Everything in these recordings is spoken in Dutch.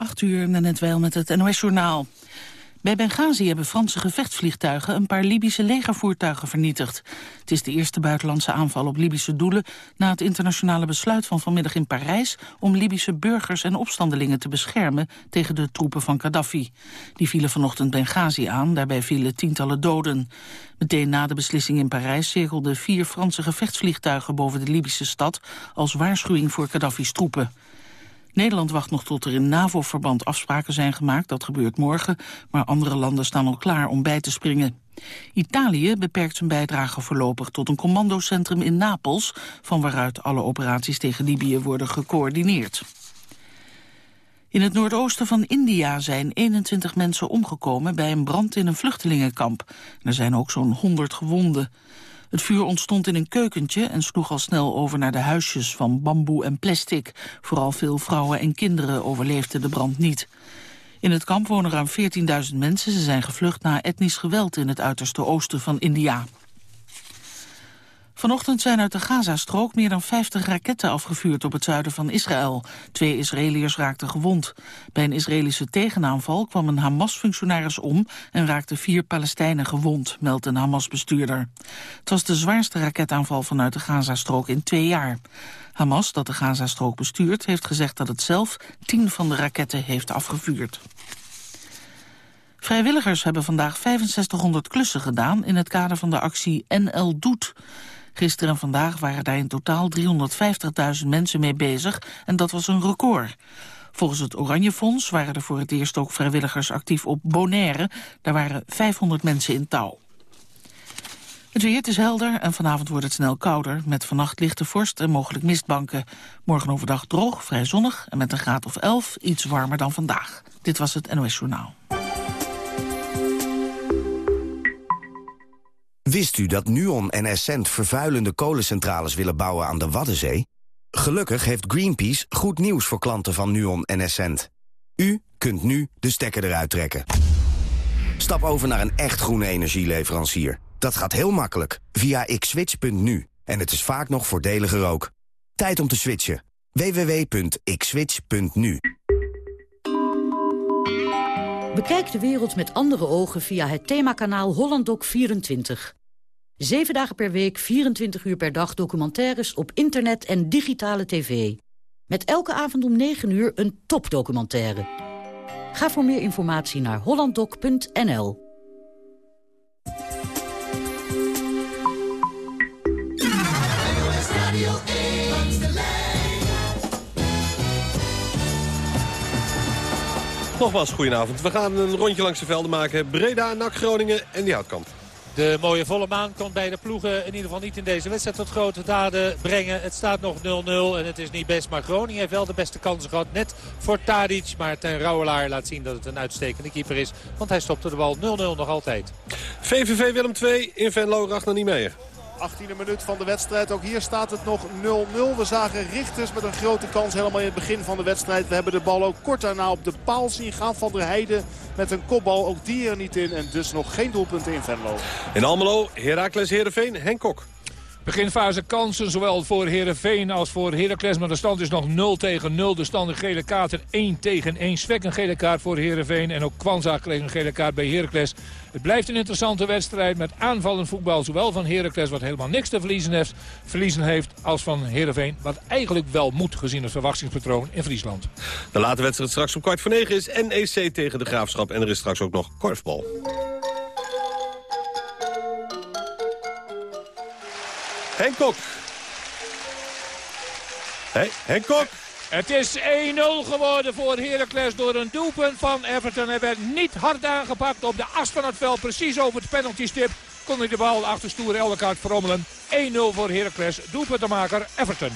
8 uur, net wel met het NOS-journaal. Bij Benghazi hebben Franse gevechtsvliegtuigen een paar Libische legervoertuigen vernietigd. Het is de eerste buitenlandse aanval op Libische doelen na het internationale besluit van vanmiddag in Parijs om Libische burgers en opstandelingen te beschermen tegen de troepen van Gaddafi. Die vielen vanochtend Benghazi aan, daarbij vielen tientallen doden. Meteen na de beslissing in Parijs cirkelden vier Franse gevechtsvliegtuigen boven de Libische stad als waarschuwing voor Gaddafi's troepen. Nederland wacht nog tot er in NAVO-verband afspraken zijn gemaakt. Dat gebeurt morgen, maar andere landen staan al klaar om bij te springen. Italië beperkt zijn bijdrage voorlopig tot een commandocentrum in Napels... van waaruit alle operaties tegen Libië worden gecoördineerd. In het noordoosten van India zijn 21 mensen omgekomen bij een brand in een vluchtelingenkamp. Er zijn ook zo'n 100 gewonden. Het vuur ontstond in een keukentje en sloeg al snel over naar de huisjes van bamboe en plastic. Vooral veel vrouwen en kinderen overleefden de brand niet. In het kamp wonen ruim 14.000 mensen. Ze zijn gevlucht na etnisch geweld in het uiterste oosten van India. Vanochtend zijn uit de Gazastrook meer dan 50 raketten afgevuurd op het zuiden van Israël. Twee Israëliërs raakten gewond. Bij een Israëlische tegenaanval kwam een Hamas-functionaris om en raakten vier Palestijnen gewond, meldt een Hamas-bestuurder. Het was de zwaarste raketaanval vanuit de Gazastrook in twee jaar. Hamas, dat de Gazastrook bestuurt, heeft gezegd dat het zelf tien van de raketten heeft afgevuurd. Vrijwilligers hebben vandaag 6500 klussen gedaan in het kader van de actie NL Doet. Gisteren en vandaag waren daar in totaal 350.000 mensen mee bezig en dat was een record. Volgens het Oranje Fonds waren er voor het eerst ook vrijwilligers actief op Bonaire. Daar waren 500 mensen in touw. Het weer is helder en vanavond wordt het snel kouder... met vannacht lichte vorst en mogelijk mistbanken. Morgen overdag droog, vrij zonnig en met een graad of 11 iets warmer dan vandaag. Dit was het NOS Journaal. Wist u dat Nuon en Essent vervuilende kolencentrales willen bouwen aan de Waddenzee? Gelukkig heeft Greenpeace goed nieuws voor klanten van Nuon en Essent. U kunt nu de stekker eruit trekken. Stap over naar een echt groene energieleverancier. Dat gaat heel makkelijk via xswitch.nu. En het is vaak nog voordeliger ook. Tijd om te switchen. www.xswitch.nu Bekijk de wereld met andere ogen via het themakanaal HollandDoc24. Zeven dagen per week, 24 uur per dag documentaires op internet en digitale tv. Met elke avond om 9 uur een topdocumentaire. Ga voor meer informatie naar hollanddoc.nl. Nogmaals, goedenavond. We gaan een rondje langs de velden maken. Breda, NAC, Groningen en die Houtkamp. De mooie volle maan kan bij de ploegen in ieder geval niet in deze wedstrijd tot grote daden brengen. Het staat nog 0-0 en het is niet best. Maar Groningen heeft wel de beste kansen gehad. Net voor Tadic. Maar ten Rouwelaar laat zien dat het een uitstekende keeper is. Want hij stopte de bal 0-0 nog altijd. VVV Willem 2 in Venlo, Ragnar Niemeyer. 18e minuut van de wedstrijd. Ook hier staat het nog 0-0. We zagen Richters met een grote kans helemaal in het begin van de wedstrijd. We hebben de bal ook kort daarna op de paal zien gaan van der Heide met een kopbal. Ook die er niet in en dus nog geen doelpunten in Venlo. In Almelo, Heracles Heerenveen, Henk Kok. Beginfase kansen, zowel voor Herenveen als voor Heracles. Maar de stand is nog 0 tegen 0. De stand in gele kaarten 1 tegen 1. Swek een gele kaart voor Herenveen. En ook Kwanza kreeg een gele kaart bij Heracles. Het blijft een interessante wedstrijd met aanvallend voetbal. Zowel van Heracles, wat helemaal niks te verliezen heeft, verliezen heeft als van Herenveen. Wat eigenlijk wel moet, gezien het verwachtingspatroon in Friesland. De late wedstrijd straks om kwart voor negen is NEC tegen de Graafschap. En er is straks ook nog korfbal. Henk Kok. Hey, Henk Kok. Het is 1-0 geworden voor Heracles door een doelpunt van Everton. Hij werd niet hard aangepakt op de as van het veld. Precies over het penaltystip kon hij de bal achter Stoer Elderkaart verrommelen. 1-0 voor Heracles. Doelpuntenmaker Everton.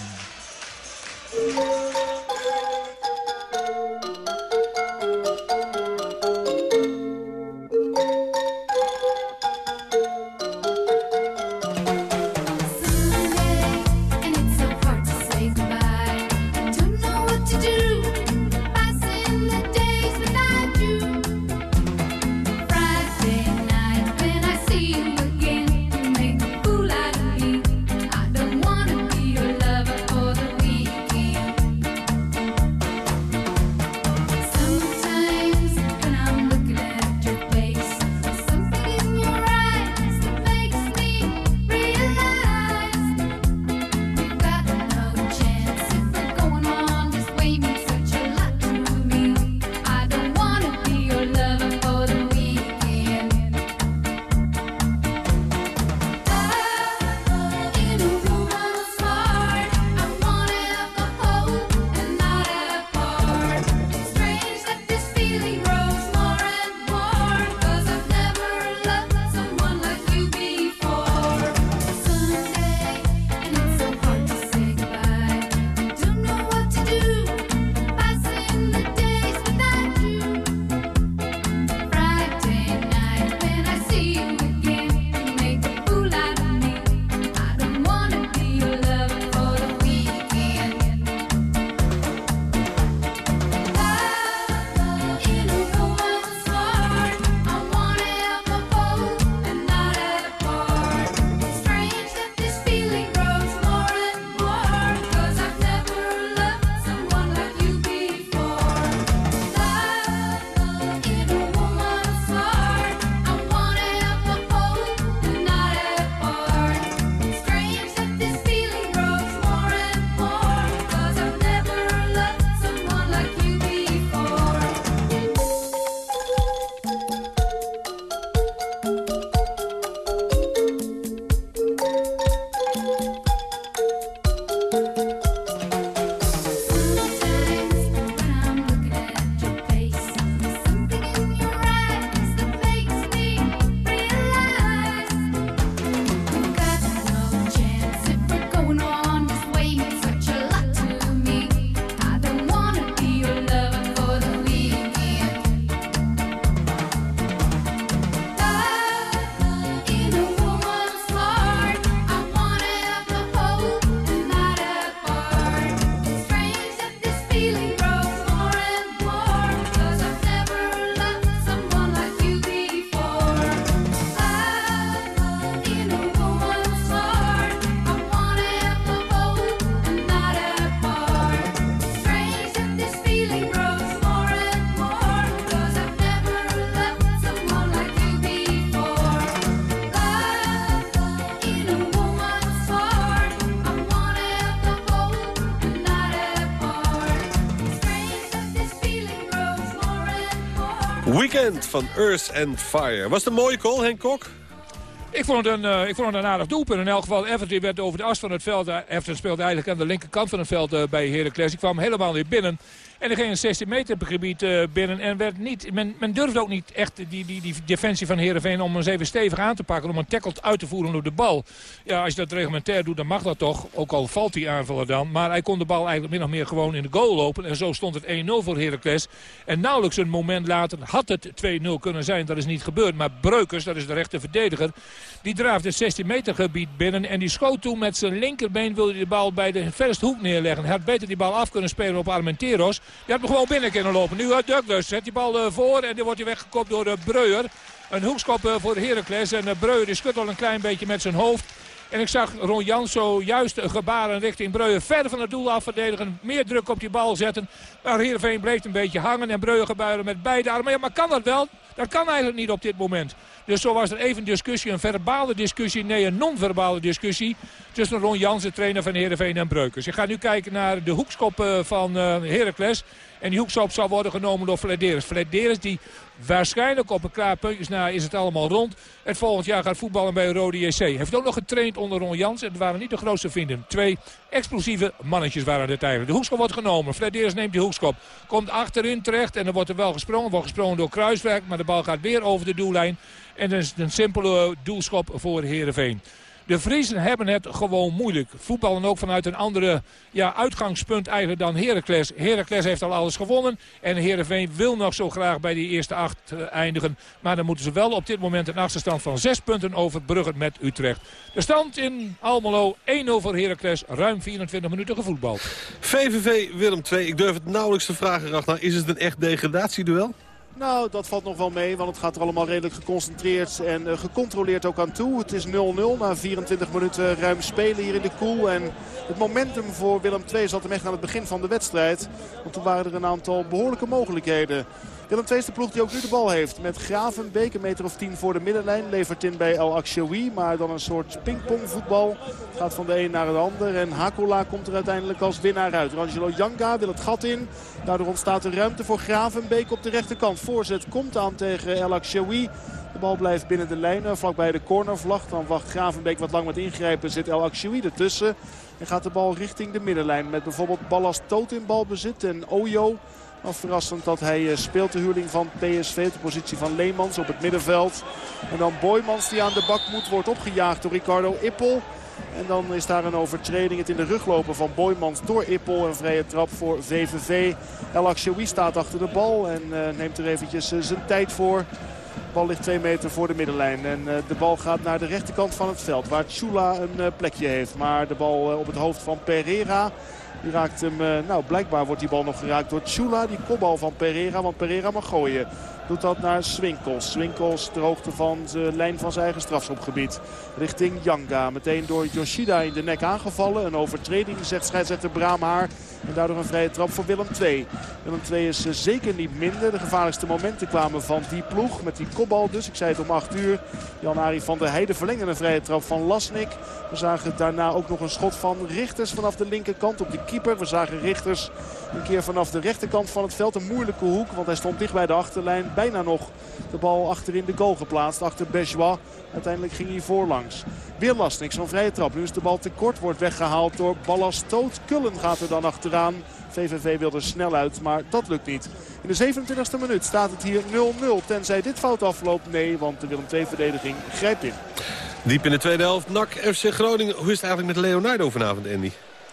Weekend van Earth and Fire. Was het een mooie call, Henk Kok? Ik vond, het een, uh, ik vond het een aardig doelpunt. In elk geval, Everton werd over de as van het veld. Everton speelde eigenlijk aan de linkerkant van het veld uh, bij Heracles. Ik kwam helemaal weer binnen. En er ging een 16 meter gebied uh, binnen. En werd niet, men, men durfde ook niet echt die, die, die defensie van Heerenveen om eens even stevig aan te pakken. Om een tackle uit te voeren op de bal. Ja, als je dat reglementair doet, dan mag dat toch. Ook al valt die aanvaller dan. Maar hij kon de bal eigenlijk min of meer gewoon in de goal lopen. En zo stond het 1-0 voor Heracles. En nauwelijks een moment later had het 2-0 kunnen zijn. Dat is niet gebeurd. Maar Breukers, dat is de rechter verdediger. Die draaft het 16 meter gebied binnen. En die schoot toen met zijn linkerbeen wilde de bal bij de verste hoek neerleggen. Hij had beter die bal af kunnen spelen op Armenteros. Die had hem gewoon binnen kunnen lopen. Nu uit Douglas zet die bal eh, voor en die wordt hij weggekopt door eh, Breuer. Een hoekskop eh, voor Heracles en Breuer die schudt al een klein beetje met zijn hoofd. En ik zag Ron Jans zojuist gebaren richting Breuer. Verder van het doel afverdedigen. Meer druk op die bal zetten. Maar Heerenveen bleef een beetje hangen. En Breuer gebuilen met beide armen. Ja, maar kan dat wel? Dat kan eigenlijk niet op dit moment. Dus zo was er even discussie, een verbale discussie, nee een non-verbale discussie tussen Ron Jans, de trainer van Heerenveen en Breukers. Ik ga nu kijken naar de hoekskop van uh, Heracles. En die hoekschop zal worden genomen door Flederis. Flederis die waarschijnlijk op een klaar puntjes na is het allemaal rond. Het volgend jaar gaat voetballen bij Rode JC. Heeft ook nog getraind onder Ron Jans. En het waren niet de grootste vrienden. Twee explosieve mannetjes waren het eigenlijk. De hoekschop wordt genomen. Flederis neemt die hoekschop. Komt achterin terecht en er wordt er wel gesprongen. Wordt gesprongen door Kruiswerk. Maar de bal gaat weer over de doellijn. En dat is een simpele doelschop voor Heerenveen. De Vriezen hebben het gewoon moeilijk. Voetballen ook vanuit een andere ja, uitgangspunt eigenlijk dan Heracles. Heracles heeft al alles gewonnen. En Heerenveen wil nog zo graag bij die eerste acht uh, eindigen. Maar dan moeten ze wel op dit moment een achterstand van zes punten overbruggen met Utrecht. De stand in Almelo 1-0 voor Heracles. Ruim 24 minuten gevoetbald. VVV Willem 2. Ik durf het nauwelijks te vragen. Is het een echt degradatieduel? Nou, dat valt nog wel mee, want het gaat er allemaal redelijk geconcentreerd en uh, gecontroleerd ook aan toe. Het is 0-0 na 24 minuten ruim spelen hier in de koel. En het momentum voor Willem II zat hem echt aan het begin van de wedstrijd. Want toen waren er een aantal behoorlijke mogelijkheden. Willem II is ploeg die ook nu de bal heeft. Met Gravenbeek, een meter of tien voor de middenlijn. Levert in bij El Akshawi. Maar dan een soort pingpongvoetbal. Gaat van de een naar de ander. En Hakola komt er uiteindelijk als winnaar uit. Rangelo Janga wil het gat in. Daardoor ontstaat er ruimte voor Gravenbeek op de rechterkant. Voorzet komt aan tegen El Akshawi. De bal blijft binnen de lijnen, vlakbij de cornervlag. Dan wacht Gravenbeek wat lang met ingrijpen. Zit El Akshawi ertussen. En gaat de bal richting de middenlijn. Met bijvoorbeeld Ballas Toot in balbezit. En Ojo wel verrassend dat hij eh, speelt de huurling van PSV. De positie van Leemans op het middenveld. En dan Boymans die aan de bak moet. Wordt opgejaagd door Ricardo Ippel. En dan is daar een overtreding. Het in de rug lopen van Boymans door Ippel. Een vrije trap voor VVV. El staat achter de bal. En uh, neemt er eventjes uh, zijn tijd voor. De bal ligt twee meter voor de middenlijn. En de bal gaat naar de rechterkant van het veld. Waar Chula een plekje heeft. Maar de bal op het hoofd van Pereira. Die raakt hem, nou blijkbaar wordt die bal nog geraakt door Chula. Die kopbal van Pereira, want Pereira mag gooien. Doet dat naar Swinkels. Swinkels de hoogte van de lijn van zijn eigen strafschopgebied. Richting Yanga. Meteen door Yoshida in de nek aangevallen. Een overtreding zegt scheidsrechter Braamhaar. En daardoor een vrije trap voor Willem II. Willem II is zeker niet minder. De gevaarlijkste momenten kwamen van die ploeg. Met die kopbal dus. Ik zei het om 8 uur. Jan-Ari van der Heijden verlengde een vrije trap van Lasnik. We zagen daarna ook nog een schot van Richters vanaf de linkerkant op de keeper. We zagen Richters een keer vanaf de rechterkant van het veld. Een moeilijke hoek, want hij stond dicht bij de achterlijn. Bijna nog de bal achter in de goal geplaatst. Achter Bejois. Uiteindelijk ging hij voorlangs. Weer Lasnik, zo'n vrije trap. Nu is de bal te kort, wordt weggehaald door Ballas Toot. Kullen gaat er dan achteraan. VVV wil er snel uit, maar dat lukt niet. In de 27e minuut staat het hier 0-0. Tenzij dit fout afloopt, nee, want de Willem II-verdediging grijpt in. Diep in de tweede helft, NAC FC Groningen. Hoe is het eigenlijk met Leonardo vanavond, Andy?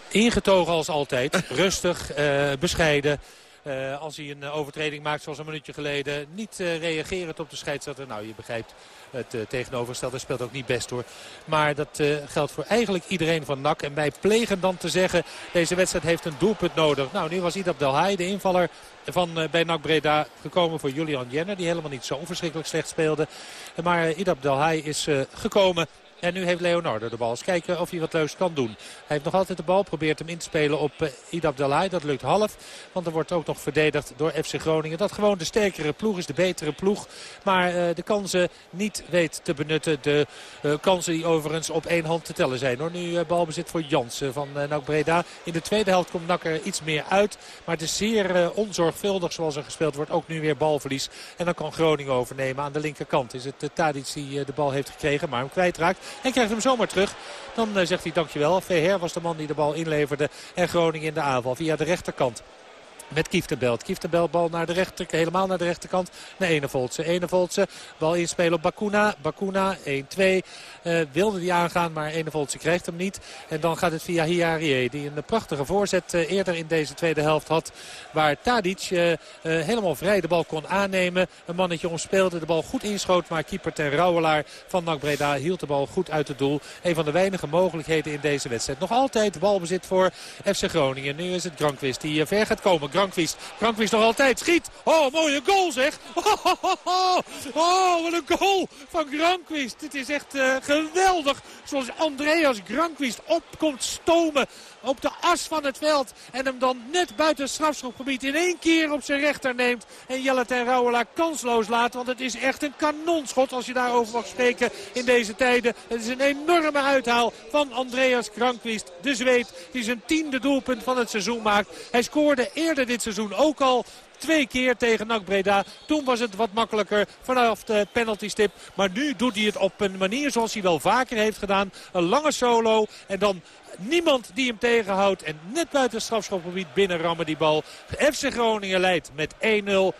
Ingetogen als altijd. Rustig, uh, bescheiden. Uh, als hij een overtreding maakt zoals een minuutje geleden. Niet uh, reagerend op de scheidsrechter. Nou, je begrijpt het uh, tegenovergestelde. speelt ook niet best hoor. Maar dat geldt voor eigenlijk iedereen van NAC. En wij plegen dan te zeggen, deze wedstrijd heeft een doelpunt nodig. Nou, nu was Idab Delhaai, de invaller van bij NAC Breda, gekomen voor Julian Jenner. Die helemaal niet zo verschrikkelijk slecht speelde. Maar Idab Delhaai is gekomen En nu heeft Leonardo de bal. Eens kijken of hij wat leuks kan doen. Hij heeft nog altijd de bal. Probeert hem in te spelen op uh, Idab Dalai. Dat lukt half. Want er wordt ook nog verdedigd door FC Groningen. Dat gewoon de sterkere ploeg is. De betere ploeg. Maar uh, de kansen niet weet te benutten. De uh, kansen die overigens op één hand te tellen zijn. Hoor. Nu balbezit voor Jansen van NAC Breda. In de tweede helft komt NAC er iets meer uit. Maar het is zeer onzorgvuldig zoals er gespeeld wordt. Ook nu weer balverlies. En dan kan Groningen overnemen. Aan de linkerkant is het Tadic die de bal heeft gekregen. Maar hem kwijtraakt. En krijgt hem zomaar terug. Dan uh, zegt hij dankjewel. Veher was de man die de bal inleverde. En Groningen in de aanval via de rechterkant met Kieftenbelt. Kieftenbelt bal naar de rechter, helemaal naar de rechterkant. Naar Enevoltse. Enevoltse bal inspelen op Bakuna. Bakuna 1-2. Uh, wilde die aangaan, maar Enevoltse krijgt hem niet. En dan gaat het via Hiarie. Die een prachtige voorzet uh, eerder in deze tweede helft had. Waar Tadic uh, helemaal vrij de bal kon aannemen. Een mannetje omspeelde, de bal goed inschoot. Maar keeper ten Rouwelaar van NAC Breda hield de bal goed uit het doel. Een van de weinige mogelijkheden in deze wedstrijd. Nog altijd balbezit voor FC Groningen. Nu is het Granqvist die ver gaat komen. Grankvist. Grankvist nog altijd. Schiet. Oh, mooie goal zeg. Oh, oh, wat een goal van Grankvist. Dit is echt uh, geweldig. Zoals Andreas Grankvist opkomt stomen op de as van het veld. En hem dan net buiten het strafschopgebied in één keer op zijn rechter neemt. En Jelle ten Rouwelaar kansloos laat. Want het is echt een kanonschot als je daarover mag spreken in deze tijden. Het is een enorme uithaal van Andreas Grankvist. De Zweed die zijn tiende doelpunt van het seizoen maakt. Hij scoorde eerder dit seizoen ook al twee keer tegen NAC Breda. Toen was het wat makkelijker vanaf de penaltystip. Maar nu doet hij het op een manier zoals hij wel vaker heeft gedaan. Een lange solo en dan niemand die hem tegenhoudt. En net buiten het strafschopgebied binnenrammen die bal. FC Groningen leidt met 1-0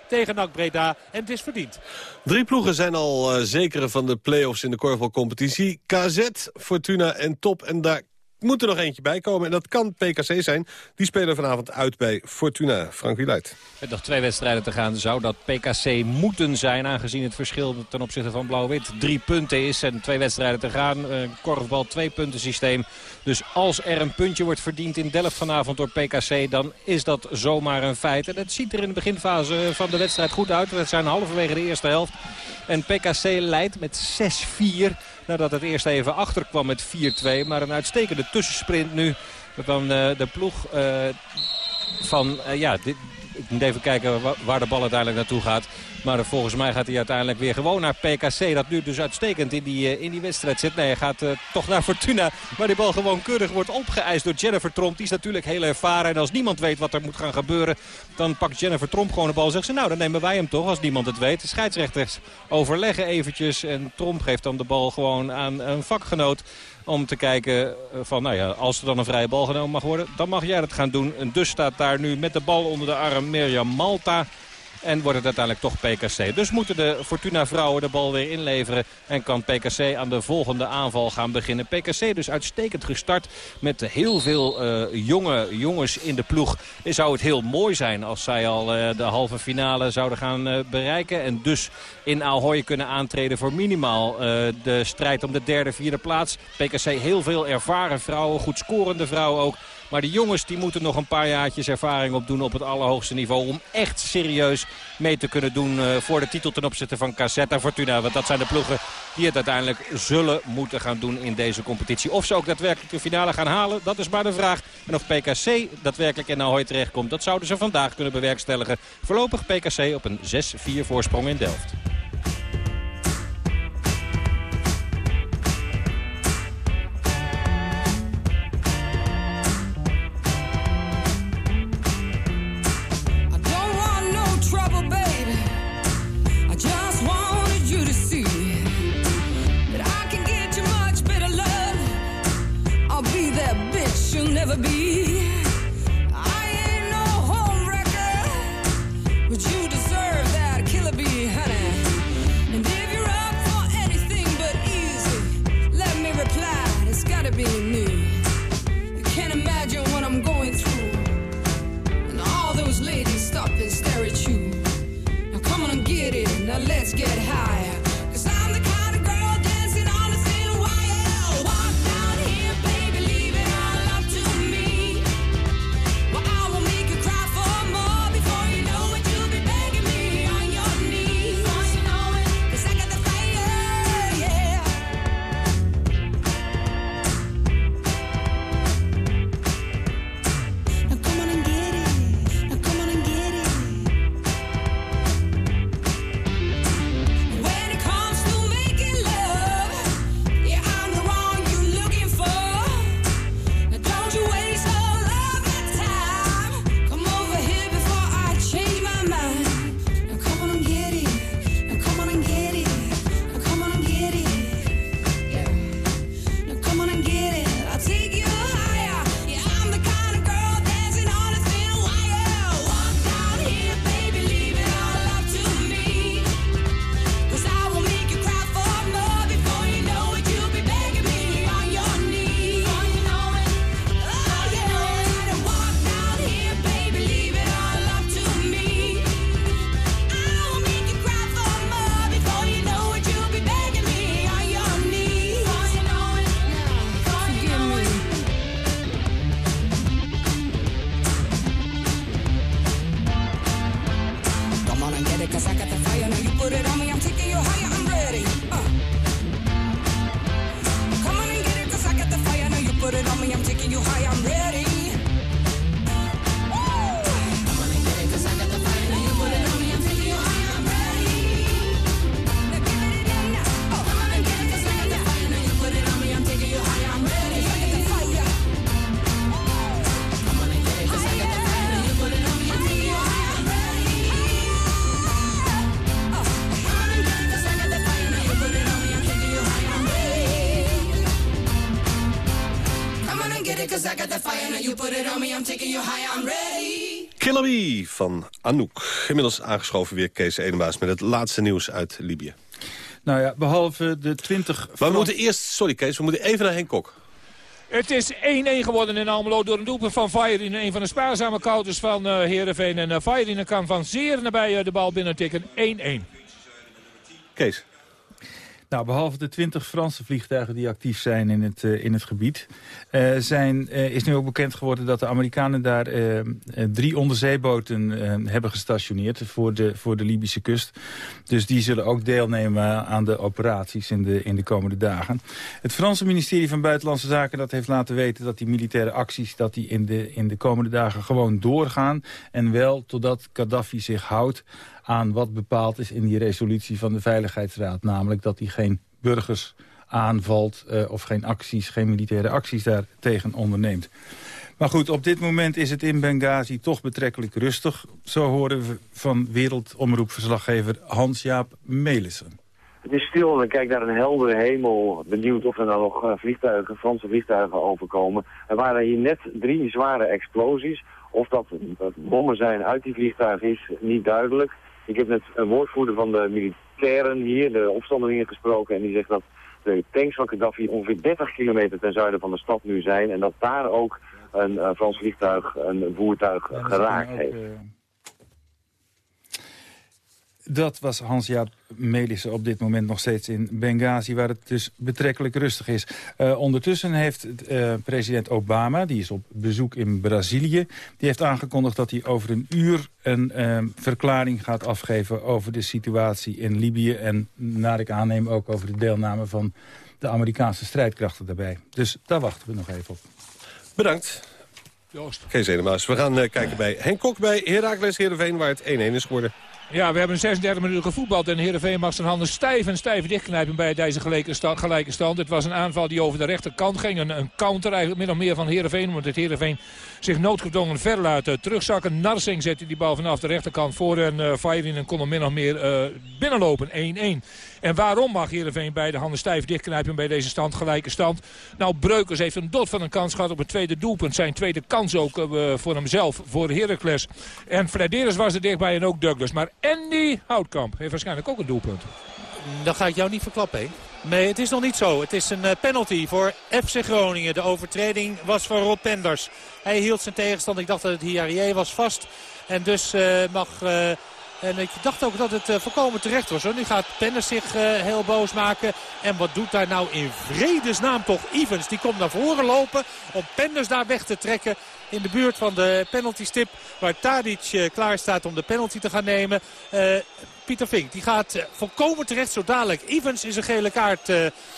tegen NAC Breda. En het is verdiend. Drie ploegen zijn al uh, zekere van de play-offs in de korfbalcompetitie. KZ, Fortuna en Top. En daar moet er nog eentje bij komen. En dat kan PKC zijn. Die spelen vanavond uit bij Fortuna. Frank Wieluid. Met nog twee wedstrijden te gaan zou dat PKC moeten zijn. Aangezien het verschil ten opzichte van Blauw-Wit drie punten is. En twee wedstrijden te gaan. Uh, korfbal twee punten systeem. Dus als er een puntje wordt verdiend in Delft vanavond door PKC... dan is dat zomaar een feit. En het ziet er in de beginfase van de wedstrijd goed uit. We zijn halverwege de eerste helft. En PKC leidt met 6-4. Nadat het eerst even achterkwam met 4-2. Maar een uitstekende tussensprint nu van uh, de ploeg uh, van... Uh, ja, dit, ik moet even kijken waar de bal uiteindelijk naartoe gaat. Maar volgens mij gaat hij uiteindelijk weer gewoon naar PKC. Dat nu dus uitstekend in die, in die wedstrijd zit. Nee, hij gaat uh, toch naar Fortuna. Waar die bal gewoon keurig wordt opgeëist door Jennifer Tromp. Die is natuurlijk heel ervaren. En als niemand weet wat er moet gaan gebeuren... dan pakt Jennifer Tromp gewoon de bal en zegt ze... nou, dan nemen wij hem toch als niemand het weet. De scheidsrechters overleggen eventjes. En Tromp geeft dan de bal gewoon aan een vakgenoot om te kijken van, nou ja, als er dan een vrije bal genomen mag worden, dan mag jij dat gaan doen. En dus staat daar nu met de bal onder de arm Mirjam Malta. En wordt het uiteindelijk toch PKC. Dus moeten de Fortuna vrouwen de bal weer inleveren. En kan PKC aan de volgende aanval gaan beginnen. PKC dus uitstekend gestart met heel veel uh, jonge jongens in de ploeg. Zou het heel mooi zijn als zij al uh, de halve finale zouden gaan uh, bereiken. En dus in Ahoy kunnen aantreden voor minimaal de strijd om de derde, vierde plaats. PKC heel veel ervaren vrouwen, goed scorende vrouwen ook. Maar de jongens die moeten nog een paar jaartjes ervaring opdoen op het allerhoogste niveau. Om echt serieus mee te kunnen doen uh, voor de titel ten opzichte van Cassetta Fortuna. Want dat zijn de ploegen die het uiteindelijk zullen moeten gaan doen in deze competitie. Of ze ook daadwerkelijk de finale gaan halen, dat is maar de vraag. En of PKC daadwerkelijk in Ahoy terechtkomt, dat zouden ze vandaag kunnen bewerkstelligen. Voorlopig PKC op een 6-4 voorsprong in Delft. Never be. I'm taking you high, I'm ready. Killer Bee van Anouk. Inmiddels aangeschoven weer Kees Edenbaas met het laatste nieuws uit Libië. Nou ja, behalve de 20... We moeten eerst, sorry Kees, we moeten even naar Henk Kok. Het is 1-1 geworden in Almelo door een doelpunt van Feyenoord. Een van de spaarzame kouders van uh, Heerenveen. En uh, kan van zeer nabij uh, de bal binnentikken. 1-1. Kees. Nou, behalve de 20 Franse vliegtuigen die actief zijn in het, uh, in het gebied... Uh, zijn, uh, is nu ook bekend geworden dat de Amerikanen daar drie onderzeeboten hebben gestationeerd... Voor de, voor de Libische kust. Dus die zullen ook deelnemen aan de operaties in de, in de komende dagen. Het Franse ministerie van Buitenlandse Zaken dat heeft laten weten... dat die militaire acties dat die in, de, in de komende dagen gewoon doorgaan. En wel totdat Gaddafi zich houdt aan wat bepaald is in die resolutie van de Veiligheidsraad. Namelijk dat hij geen burgers aanvalt uh, of geen acties, geen militaire acties daartegen onderneemt. Maar goed, op dit moment is het in Benghazi toch betrekkelijk rustig. Zo horen we van wereldomroepverslaggever Hans-Jaap Melissen. Het is stil en ik kijk naar een heldere hemel. Benieuwd of er nou nog uh, vliegtuigen, Franse vliegtuigen overkomen. Er waren hier net drie zware explosies. Of dat bommen zijn uit die vliegtuigen is niet duidelijk. Ik heb net een woordvoerder van de militairen hier, de opstandelingen, gesproken. En die zegt dat de tanks van Gaddafi ongeveer 30 kilometer ten zuiden van de stad nu zijn. En dat daar ook een uh, Frans vliegtuig een voertuig ja, geraakt heeft. Ook, uh... Dat was Hans-Jaap Melissen op dit moment nog steeds in Benghazi... waar het dus betrekkelijk rustig is. Uh, ondertussen heeft uh, president Obama, die is op bezoek in Brazilië... die heeft aangekondigd dat hij over een uur een uh, verklaring gaat afgeven... over de situatie in Libië en, naar ik aanneem, ook over de deelname van de Amerikaanse strijdkrachten daarbij. Dus daar wachten we nog even op. Bedankt. Joost. Kees Edemaas. We gaan kijken bij Henk Kok bij Heracles Heerenveen... waar het 1-1 is geworden. Ja, we hebben 36 minuten gevoetbald en Heerenveen mag zijn handen stijf en stijf dichtknijpen bij deze gelijke stand. Het was een aanval die over de rechterkant ging. Een, een counter eigenlijk min of meer van Heerenveen. Omdat het Heerenveen zich noodgedwongen ver laat uh, terugzakken. Narsing zette die bal vanaf de rechterkant voor en uh, Feyenoord en kon er min of meer uh, binnenlopen. 1-1. En waarom mag Heerenveen beide handen stijf dichtknijpen bij deze stand, gelijke stand? Nou, Breukers heeft een dot van een kans gehad op het tweede doelpunt. Zijn tweede kans ook uh, voor hemzelf, voor Heracles. En Flederis was er dichtbij en ook Douglas. Maar Andy Houtkamp heeft waarschijnlijk ook een doelpunt. Dat ga ik jou niet verklappen? Nee, het is nog niet zo. Het is een penalty voor FC Groningen. De overtreding was voor Rob Penders. Hij hield zijn tegenstand. Ik dacht dat het Hiarie was vast. En dus uh, mag... en ik dacht ook dat het uh, volkomen terecht was. Nu gaat Penders zich uh, heel boos maken. En wat doet daar nou in vredesnaam toch Evans? Die komt naar voren lopen om Penders daar weg te trekken. In de buurt van de penaltystip. Waar Tadic uh, klaar staat om de penalty te gaan nemen. Pieter Vink. Die gaat volkomen terecht zo dadelijk Evans is een gele kaart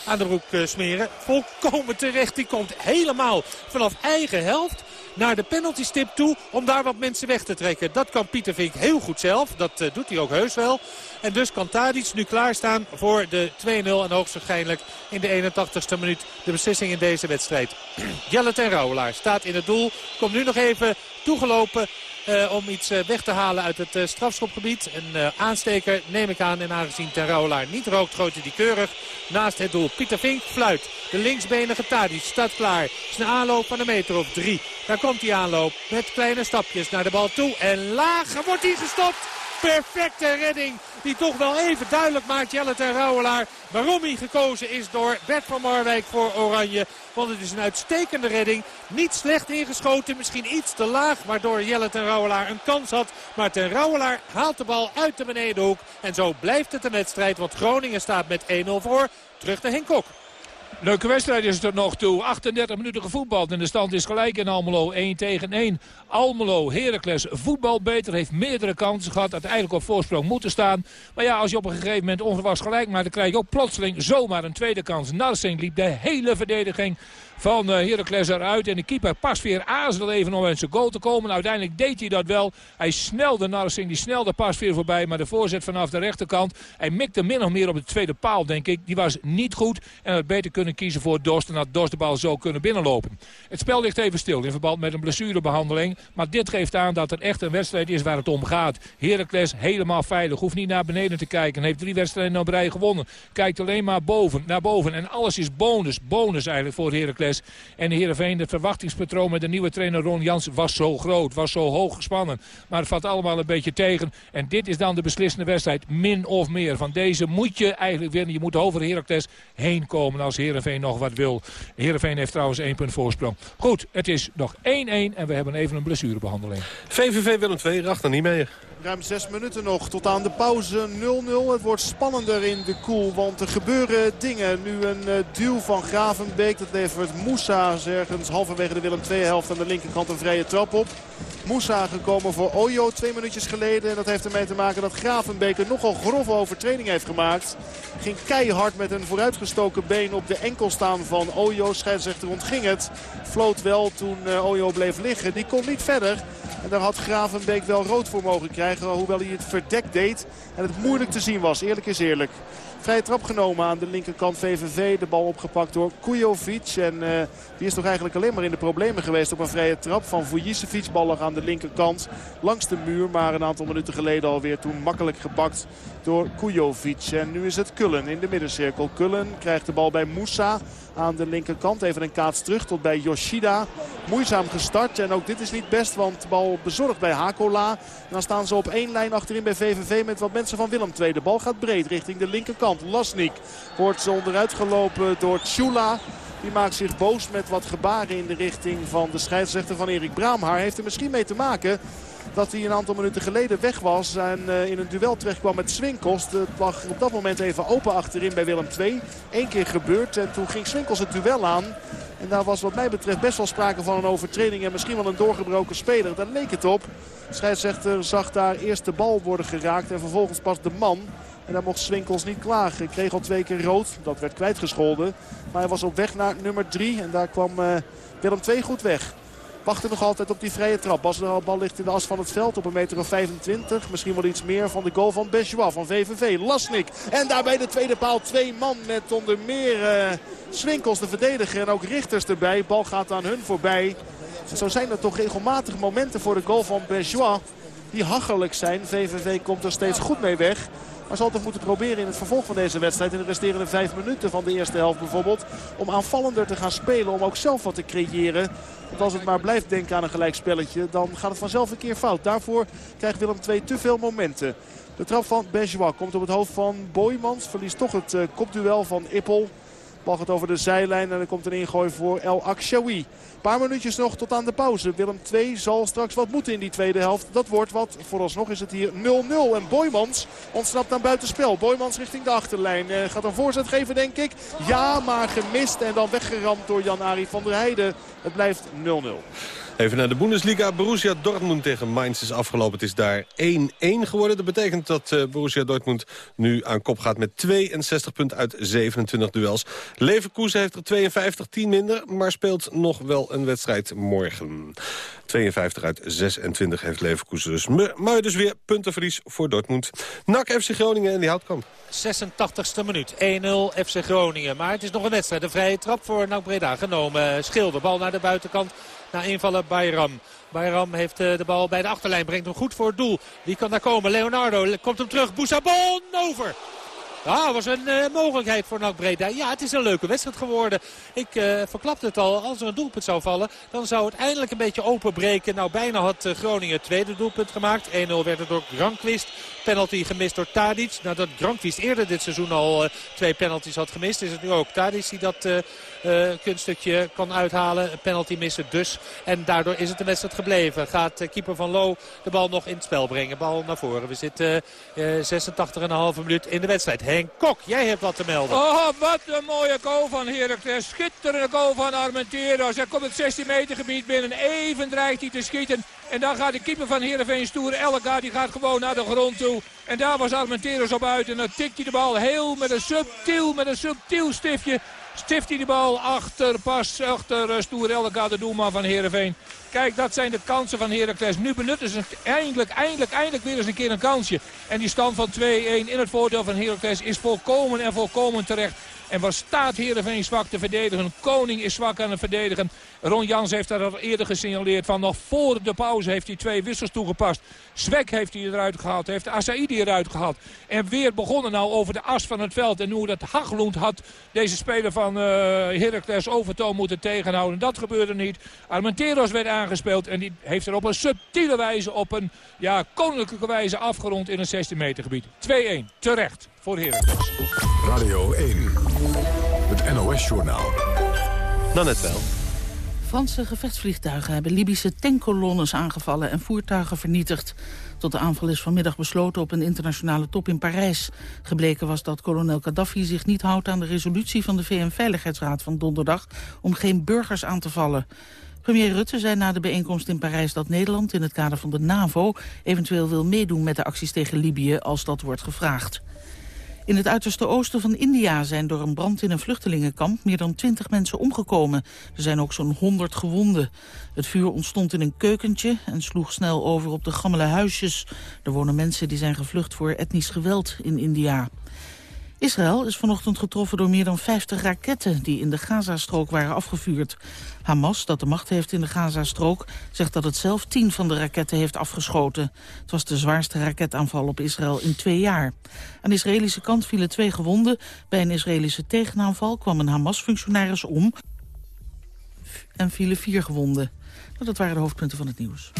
aan de broek uh, smeren. Volkomen terecht. Die komt helemaal vanaf eigen helft naar de penaltystip toe om daar wat mensen weg te trekken. Dat kan Pieter Vink heel goed zelf. Dat uh, doet hij ook heus wel. En dus kan Tadic nu klaarstaan voor de 2-0 en hoogstwaarschijnlijk in de 81ste minuut de beslissing in deze wedstrijd. Jelle ten Rouwelaar staat in het doel. Komt nu nog even toegelopen uh, om iets uh, weg te halen uit het uh, strafschopgebied. Een aansteker neem ik aan. En aangezien Ten niet rookt, gooit hij die keurig naast het doel. Pieter Vink fluit. De linksbenige Tadic staat klaar. Zijn aanloop van een meter of drie. Daar komt die aanloop met kleine stapjes naar de bal toe. En laag wordt hij gestopt. Perfecte redding die toch wel even duidelijk maakt Jelle ten Rouwelaar waarom hij gekozen is door Bert van Marwijk voor Oranje. Want het is een uitstekende redding. Niet slecht ingeschoten, misschien iets te laag waardoor Jelle ten Rouwelaar een kans had. Maar ten Rouwelaar haalt de bal uit de benedenhoek. En zo blijft het een wedstrijd want Groningen staat met 1-0 voor. Terug naar Henk Kok. Leuke wedstrijd is het er nog toe. 38 minuten gevoetbald en de stand is gelijk in Almelo. 1 tegen 1. Almelo, Heracles, voetbal beter. Heeft meerdere kansen gehad. Uiteindelijk op voorsprong moeten staan. Maar ja, als je op een gegeven moment onverwachts gelijk maakt... dan krijg je ook plotseling zomaar een tweede kans. Narsing liep de hele verdediging van uh, Heracles eruit. En de keeper pas weer aarzelde even om in zijn goal te komen. Uiteindelijk deed hij dat wel. Hij snelde Narsing, die snelde pas weer voorbij. Maar de voorzet vanaf de rechterkant. Hij mikte min of meer op de tweede paal, denk ik. Die was niet goed. En had beter kunnen kiezen voor Dorst. En had Dorst de bal zo kunnen binnenlopen. Het spel ligt even stil in verband met een blessurebehandeling. Maar dit geeft aan dat het echt een wedstrijd is waar het om gaat. Heracles helemaal veilig. Hoeft niet naar beneden te kijken. Heeft drie wedstrijden op rij gewonnen. Kijkt alleen maar boven, naar boven. En alles is bonus. Bonus eigenlijk voor Heracles. En de Heerenveen, het verwachtingspatroon met de nieuwe trainer Ron Jans was zo groot, was zo hoog gespannen. Maar het valt allemaal een beetje tegen. En dit is dan de beslissende wedstrijd, min of meer. Van deze moet je eigenlijk winnen. Je moet over Heracles heen komen als Heerenveen nog wat wil. Heerenveen heeft trouwens één punt voorsprong. Goed, het is nog 1-1 en we hebben even een blessurebehandeling. VVV Willem 2, Rachter niet meer. Ruim zes minuten nog tot aan de pauze 0-0. Het wordt spannender in de koel, want er gebeuren dingen. Nu een uh, duw van Gravenbeek. Dat levert Moussa ergens halverwege de Willem II helft aan de linkerkant een vrije trap op. Moussa gekomen voor Ojo twee minuutjes geleden. En dat heeft ermee te maken dat Gravenbeek nogal grove overtreding heeft gemaakt. Ging keihard met een vooruitgestoken been op de enkel staan van Ojo. Scheidsrechter ontging het. Floot wel toen uh, Ojo bleef liggen. Die kon niet verder. En daar had Gravenbeek wel rood voor mogen krijgen. Hoewel hij het verdekt deed. En het moeilijk te zien was. Eerlijk is eerlijk. Vrije trap genomen aan de linkerkant VVV. De bal opgepakt door Kujovic. En uh, die is toch eigenlijk alleen maar in de problemen geweest op een vrije trap van Vujicevic. Ballig aan de linkerkant langs de muur. Maar een aantal minuten geleden alweer toen makkelijk gebakt door Kujovic. En nu is het Kullen in de middencirkel. Kullen krijgt de bal bij Moussa aan de linkerkant. Even een kaats terug tot bij Yoshida. Moeizaam gestart. En ook dit is niet best, want de bal bezorgd bij Hakola. En dan staan ze op één lijn achterin bij VVV met wat mensen van Willem II. De bal gaat breed richting de linkerkant. Lasnik wordt ze onderuit gelopen door Tjula. Die maakt zich boos met wat gebaren in de richting van de scheidsrechter van Erik Braamhaar. Heeft er misschien mee te maken dat hij een aantal minuten geleden weg was en uh, in een duel terecht kwam met Swinkost. Het lag op dat moment even open achterin bij Willem II. Eén keer gebeurd en toen ging Swinkels het duel aan. En daar was wat mij betreft best wel sprake van een overtreding en misschien wel een doorgebroken speler. Daar leek het op. De scheidsrechter zag daar eerst de bal worden geraakt en vervolgens pas de man. En daar mocht Swinkels niet klagen. Kreeg al twee keer rood. Dat werd kwijtgescholden. Maar hij was op weg naar nummer 3. En daar kwam uh, Willem II goed weg. Wachten nog altijd op die vrije trap. Als de bal ligt in de as van het veld op een meter of 25. Misschien wel iets meer van de goal van Bejois van VVV. Lasnik. En daarbij de tweede paal. Twee man met onder meer uh, Swinkels de verdediger. En ook Richters erbij. Bal gaat aan hun voorbij. Zo zijn er toch regelmatig momenten voor de goal van Bejois. Die hachelijk zijn. VVV komt er steeds goed mee weg. Maar zal toch moeten proberen in het vervolg van deze wedstrijd... in de resterende vijf minuten van de eerste helft bijvoorbeeld... om aanvallender te gaan spelen, om ook zelf wat te creëren. Want als het maar blijft denken aan een gelijkspelletje... dan gaat het vanzelf een keer fout. Daarvoor krijgt Willem II te veel momenten. De trap van Benjois komt op het hoofd van Boymans. Verliest toch het uh, kopduel van Ippel. Bal gaat over de zijlijn en er komt een ingooi voor El Akshawi. Een paar minuutjes nog tot aan de pauze. Willem II zal straks wat moeten in die tweede helft. Dat wordt wat. Vooralsnog is het hier 0-0. En Boymans ontsnapt aan buitenspel. Boymans richting de achterlijn. Uh, gaat een voorzet geven denk ik. Ja, maar gemist en dan weggeramd door Jan-Ari van der Heijden. Het blijft 0-0. Even naar de Bundesliga. Borussia Dortmund tegen Mainz is afgelopen. Het is daar 1-1 geworden. Dat betekent dat uh, Borussia Dortmund nu aan kop gaat met 62 punten uit 27 duels. Leverkusen heeft er 52, 10 minder, maar speelt nog wel een wedstrijd morgen. 52 uit 26 heeft Leverkusen dus. Maar dus weer puntenverlies voor Dortmund. NAC FC Groningen en die houtkamp. 86e minuut. 1-0 FC Groningen. Maar het is nog een wedstrijd. De vrije trap voor NAC Breda genomen. Schilder, bal naar de buitenkant. Na invallen Bayram. Bayram heeft de bal bij de achterlijn. Brengt hem goed voor het doel. Wie kan daar komen? Leonardo komt hem terug. Boussabon over. Ja, was een uh, mogelijkheid voor NAC Breda. Ja, het is een leuke wedstrijd geworden. Ik uh, verklapte het al. Als er een doelpunt zou vallen, dan zou het eindelijk een beetje openbreken. Nou, bijna had Groningen het tweede doelpunt gemaakt. 1-0 werd het door Granqvist. Penalty gemist door Tadic. Nadat Granqvist eerder dit seizoen al twee penalties had gemist... is het nu ook Tadic die dat kunststukje kan uithalen. Penalty missen dus. En daardoor is het een wedstrijd gebleven. Gaat keeper Van Loo de bal nog in het spel brengen. Bal naar voren. We zitten 86,5 minuut in de wedstrijd Henk Kok, jij hebt wat te melden. Oh, wat een mooie goal van Heracles. Schitterende goal van Armenteros. Hij komt het 16 meter gebied binnen. Even dreigt hij te schieten. En dan gaat de keeper van Heerenveen stoer. Elka die gaat gewoon naar de grond toe. En daar was Armenteros op uit. En dan tikt hij de bal heel met een subtiel, met een subtiel stiftje. Stift hij de bal achter, pas achter uh, Stoer Elka, de doelman van Heerenveen. Kijk, dat zijn de kansen van Heracles. Nu benutten ze eindelijk, eindelijk, eindelijk weer eens een keer een kansje. En die stand van 2-1 in het voordeel van Heracles is volkomen en volkomen terecht. En waar staat Heerenveen zwak te verdedigen? Koning is zwak aan het verdedigen. Ron Jans heeft dat al eerder gesignaleerd. Van nog voor de pauze heeft hij twee wissels toegepast. Zwek heeft hij eruit gehaald. Heeft Asaidi eruit gehaald. En weer begonnen nou over de as van het veld. En hoe dat Haglund had deze speler van uh, Heracles Overtoon moeten tegenhouden. Dat gebeurde niet. Armenteros werd aangespeeld. En die heeft er op een subtiele wijze, op een ja, koninklijke wijze afgerond in een 16 meter gebied. 2-1. Terecht voor Heracles. Radio 1. Het NOS-journaal. Dan net wel. Franse gevechtsvliegtuigen hebben Libische tankkolonnes aangevallen en voertuigen vernietigd. Tot de aanval is vanmiddag besloten op een internationale top in Parijs. Gebleken was dat kolonel Gaddafi zich niet houdt aan de resolutie van de VN-veiligheidsraad van donderdag om geen burgers aan te vallen. Premier Rutte zei na de bijeenkomst in Parijs dat Nederland in het kader van de NAVO eventueel wil meedoen met de acties tegen Libië als dat wordt gevraagd. In het uiterste oosten van India zijn door een brand in een vluchtelingenkamp meer dan twintig mensen omgekomen. Er zijn ook zo'n 100 gewonden. Het vuur ontstond in een keukentje en sloeg snel over op de gammele huisjes. Er wonen mensen die zijn gevlucht voor etnisch geweld in India. Israël is vanochtend getroffen door meer dan 50 raketten die in de Gazastrook waren afgevuurd. Hamas, dat de macht heeft in de Gazastrook, zegt dat het zelf tien van de raketten heeft afgeschoten. Het was de zwaarste raketaanval op Israël in twee jaar. Aan de Israëlische kant vielen twee gewonden. Bij een Israëlische tegenaanval kwam een Hamas-functionaris om en vielen vier gewonden. Nou, dat waren de hoofdpunten van het nieuws.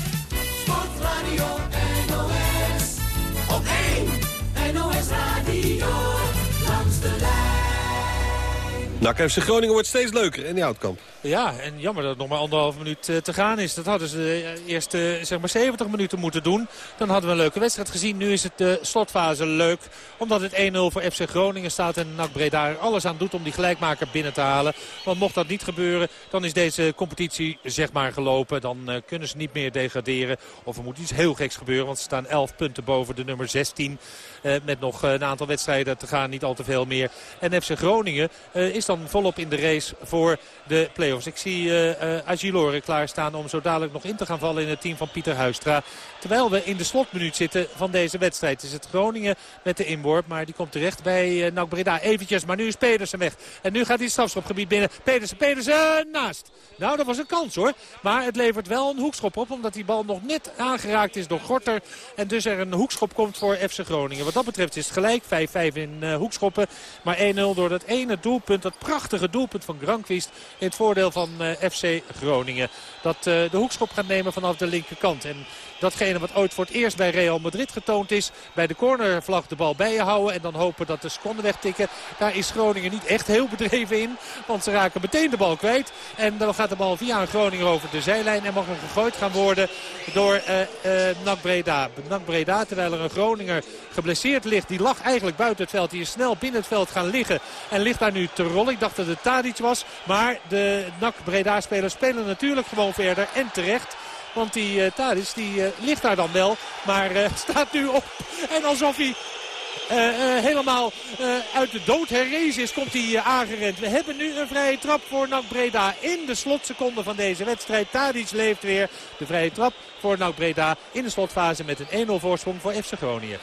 Nou, FC Groningen wordt steeds leuker in die Houtkamp. Ja, en jammer dat het nog maar anderhalf minuut uh, te gaan is. Dat hadden ze de eerste zeg maar 70 minuten moeten doen. Dan hadden we een leuke wedstrijd gezien. Nu is het de slotfase leuk. Omdat het 1-0 voor FC Groningen staat. En NAC Breda er alles aan doet om die gelijkmaker binnen te halen. Want mocht dat niet gebeuren, dan is deze competitie zeg maar gelopen. Dan kunnen ze niet meer degraderen. Of er moet iets heel geks gebeuren. Want ze staan 11 punten boven de nummer 16. Uh, met nog een aantal wedstrijden te gaan. Niet al te veel meer. En FC Groningen is dan volop in de race voor de play ik zie uh, uh, Agilore klaarstaan om zo dadelijk nog in te gaan vallen in het team van Pieter Huistra. Terwijl we in de slotminuut zitten van deze wedstrijd. Is het Groningen met de inworp, maar die komt terecht bij uh, Breda. Eventjes, maar nu is Pedersen weg. En nu gaat hij het strafschopgebied binnen. Pedersen, Pedersen naast. Nou, dat was een kans hoor. Maar het levert wel een hoekschop op, omdat die bal nog net aangeraakt is door Gorter. En dus er een hoekschop komt voor FC Groningen. Wat dat betreft is het gelijk, 5-5 in uh, hoekskoppen. Maar 1-0 door dat ene doelpunt, dat prachtige doelpunt van Granqvist. In het voordeel van uh, FC Groningen. Dat uh, de hoekschop gaat nemen vanaf de linkerkant. En datgene wat ooit voor het eerst bij Real Madrid getoond is. Bij de cornervlag de bal bij je houden. En dan hopen dat de seconden wegtikken. Daar is Groningen niet echt heel bedreven in. Want ze raken meteen de bal kwijt. En dan gaat de bal via een Groninger over de zijlijn. En mag nog gegooid gaan worden door uh, NAC Breda. NAC Breda terwijl er een Groninger geblesseerd ligt. Die lag eigenlijk buiten het veld. Die is snel binnen het veld gaan liggen. En ligt daar nu te rollen. Ik dacht dat het Tadic was. Maar de NAC Breda spelers spelen natuurlijk gewoon verder. En terecht. Want die uh, Tadic die, uh, ligt daar dan wel. Maar uh, staat nu op. En alsof hij helemaal uit de dood herrezen is, komt hij aangerend. We hebben nu een vrije trap voor NAC Breda in de slotseconde van deze wedstrijd. Tadic leeft weer de vrije trap voor NAC Breda in de slotfase met een 1-0 voorsprong voor FC Groningen.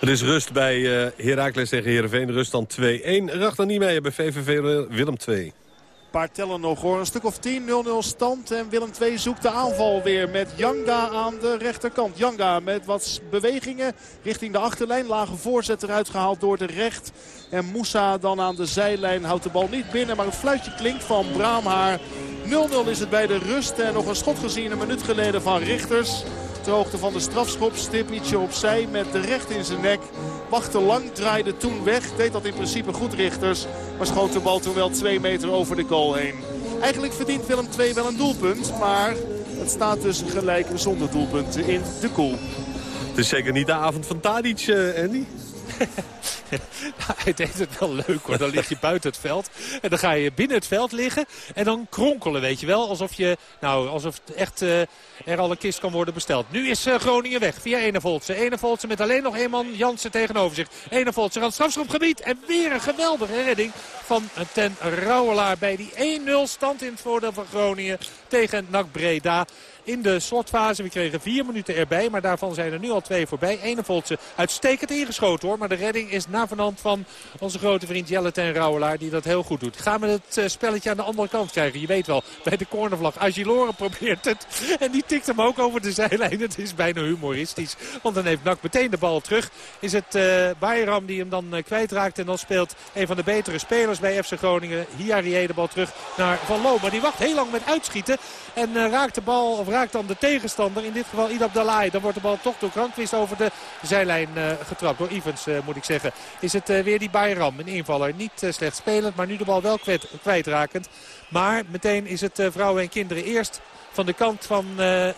Het is rust bij Heracles tegen Heerenveen. Rust dan 2-1. Rachter niet mee bij VVV Willem 2 paar tellen nog hoor. Een stuk of 10, 0-0 stand. En Willem II zoekt de aanval weer met Janga aan de rechterkant. Janga met wat bewegingen richting de achterlijn. Lage voorzet eruit gehaald door de recht. En Moussa dan aan de zijlijn houdt de bal niet binnen. Maar het fluitje klinkt van Braamhaar. 0-0 is het bij de rust. En nog een schot gezien een minuut geleden van Richters. Ter hoogte van de strafschop. Stip ietsje opzij met de recht in zijn nek. Wachtte lang, draaide toen weg. Deed dat in principe goed Richters. Maar schoot de bal toen wel twee meter over de goal heen. Eigenlijk verdient Willem II wel een doelpunt. Maar het staat dus gelijk zonder doelpunten in de koel. Het is zeker niet de avond van Tadic, uh, Hij deed het wel leuk hoor. Dan lig je buiten het veld. En dan ga je binnen het veld liggen. En dan kronkelen, weet je wel. Alsof, je, nou, alsof echt uh, er al een kist kan worden besteld. Nu is uh, Groningen weg via Enevoltse. Enevoltse met alleen nog één man Jansen tegenover zich. Enevoltse aan het strafschopgebied. En weer een geweldige redding van ten Rauwelaar. Bij die 1-0 stand in het voordeel van Groningen tegen NAC Breda in de slotfase. We kregen vier minuten erbij, maar daarvan zijn er nu al twee voorbij. Enevoltse uitstekend ingeschoten hoor, maar de redding is navenant van onze grote vriend Jelle ten Rauwelaar die dat heel goed doet. Gaan we het eh, spelletje aan de andere kant krijgen? Je weet wel, bij de cornervlag. Agilore probeert het en die tikt hem ook over de zijlijn. Het is bijna humoristisch, want dan heeft Nak meteen de bal terug. Is het uh, Bayram die hem dan uh, kwijtraakt en dan speelt een van de betere spelers bij FC Groningen. Hiarie de bal terug naar Van Loo. Maar die wacht heel lang met uitschieten en raakt de bal, of raakt dan de tegenstander. In dit geval Idab Dalai. Dan wordt de bal toch door Krankwist over de zijlijn uh, getrapt. Door Evans uh, moet ik zeggen. Is het weer die Bayram. Een invaller. Niet slecht spelend. Maar nu de bal wel kwijt, kwijtrakend. Maar meteen is het vrouwen en kinderen eerst van de kant van uh,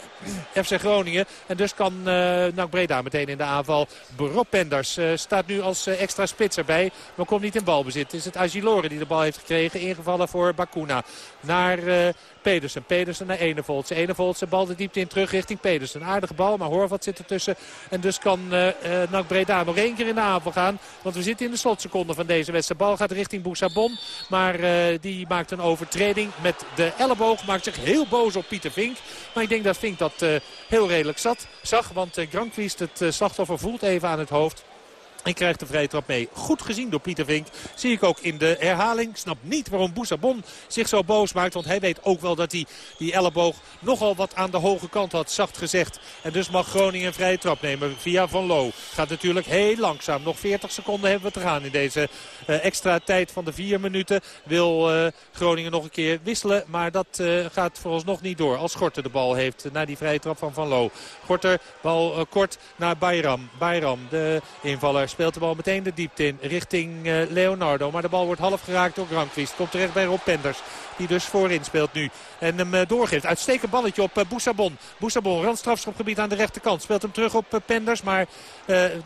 FC Groningen. En dus kan uh, Breda meteen in de aanval. Rob Penders staat nu als extra spits erbij. Maar komt niet in balbezit. Het is het Agilore die de bal heeft gekregen. Ingevallen voor Bakuna. Naar Pedersen. Pedersen naar Enevoltse. Enevoltse bal de diepte in terug richting Pedersen. Aardige bal, maar Horvat zit ertussen. En dus kan uh, NAC Breda nog één keer in de aanval gaan. Want we zitten in de slotseconde van deze wedstrijd. Bal gaat richting Boussabon. Maar die maakt een overtreding met de elleboog. Maakt zich heel boos op Pieter Vink. Maar ik denk dat Vink dat heel redelijk zat, zag. Want uh, het slachtoffer voelt even aan het hoofd. En krijgt de vrije trap mee. Goed gezien door Pieter Vink. Zie ik ook in de herhaling. Snap niet waarom Boussabon zich zo boos maakt. Want hij weet ook wel dat hij die elleboog nogal wat aan de hoge kant had. Zacht gezegd. En dus mag Groningen een vrije trap nemen via Van Loo. Gaat natuurlijk heel langzaam. Nog 40 seconden hebben we te gaan in deze uh, extra tijd van de vier minuten. Wil uh, Groningen nog een keer wisselen. Maar dat uh, gaat vooralsnog niet door. Als Gorter de bal heeft na die vrije trap van Van Loo. Gorter bal kort naar Bayram. Bayram de invaller speelt de bal meteen de diepte in richting uh, Leonardo. Maar de bal wordt half geraakt door Grankvist. Komt terecht bij Rob Penders. Die dus voorin speelt nu. En hem uh, doorgeeft. Uitstekend balletje op uh, Boussabon. Boussabon, randstrafschopgebied aan de rechterkant. Speelt hem terug op Penders. Maar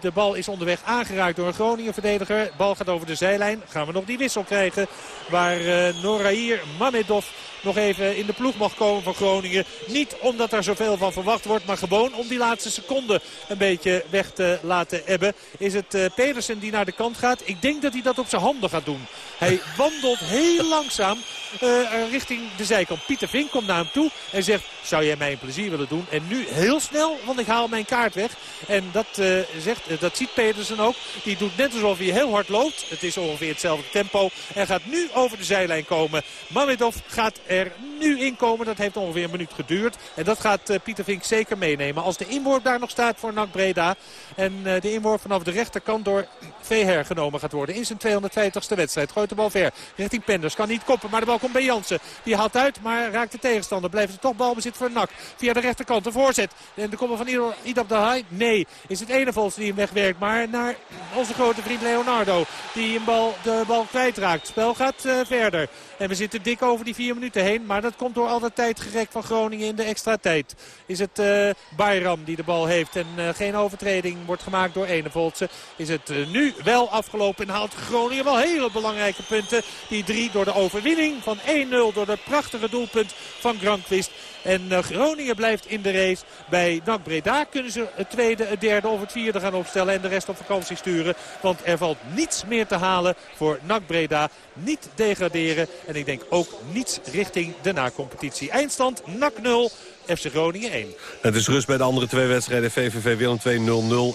de bal is onderweg aangeraakt door een Groningen verdediger. Bal gaat over de zijlijn. Gaan we nog die wissel krijgen. Waar Norair Mamedov nog even in de ploeg mag komen van Groningen. Niet omdat er zoveel van verwacht wordt, maar gewoon om die laatste seconde een beetje weg te laten hebben. Is het Pedersen die naar de kant gaat. Ik denk dat hij dat op zijn handen gaat doen. Hij wandelt heel langzaam uh, richting de zijkant. Pieter Vink komt naar hem toe en zegt, zou jij mij een plezier willen doen? En nu heel snel, want ik haal mijn kaart weg. En dat, uh, zegt, dat ziet Pedersen ook. Die doet net alsof hij heel hard loopt. Het is ongeveer hetzelfde tempo. En gaat nu over de zijlijn komen. Mamedov gaat er nu inkomen. Dat heeft ongeveer een minuut geduurd. En dat gaat Pieter Vink zeker meenemen. Als de inworp daar nog staat voor NAC Breda. En de inworp vanaf de rechterkant door Veher genomen gaat worden. In zijn 250ste wedstrijd. Gooit de bal ver richting Penders. Kan niet koppen, maar de bal komt bij Jansen. Die haalt uit, maar raakt de tegenstander. Blijft er toch balbezit voor NAC. Via de rechterkant een voorzet. En de kommer van Idab Dahai. Nee, is het Enevolts die hem wegwerkt. Maar naar onze grote vriend Leonardo. Die een bal, de bal kwijtraakt. Het spel gaat uh, verder. En we zitten dik over die vier minuten heen. Maar dat komt door al dat tijdgerek van Groningen in de extra tijd. Is het uh, Bayram die de bal heeft. En uh, geen overtreding wordt gemaakt door Enevoltse. Is het nu wel afgelopen. En haalt Groningen wel hele belangrijke punten. Die drie door de overwinning van 1-0. Door de prachtige doelpunt van Granqvist. En uh, Groningen blijft in de race. Bij NAC Breda kunnen ze het tweede, het derde of het vierde gaan opstellen. En de rest op vakantie sturen. Want er valt niets meer te halen voor NAC Breda. Niet degraderen. En ik denk ook niets richting de na-competitie. Eindstand NAC 0. FC Groningen 1. Het is rust bij de andere twee wedstrijden. VVV Willem 2 0-0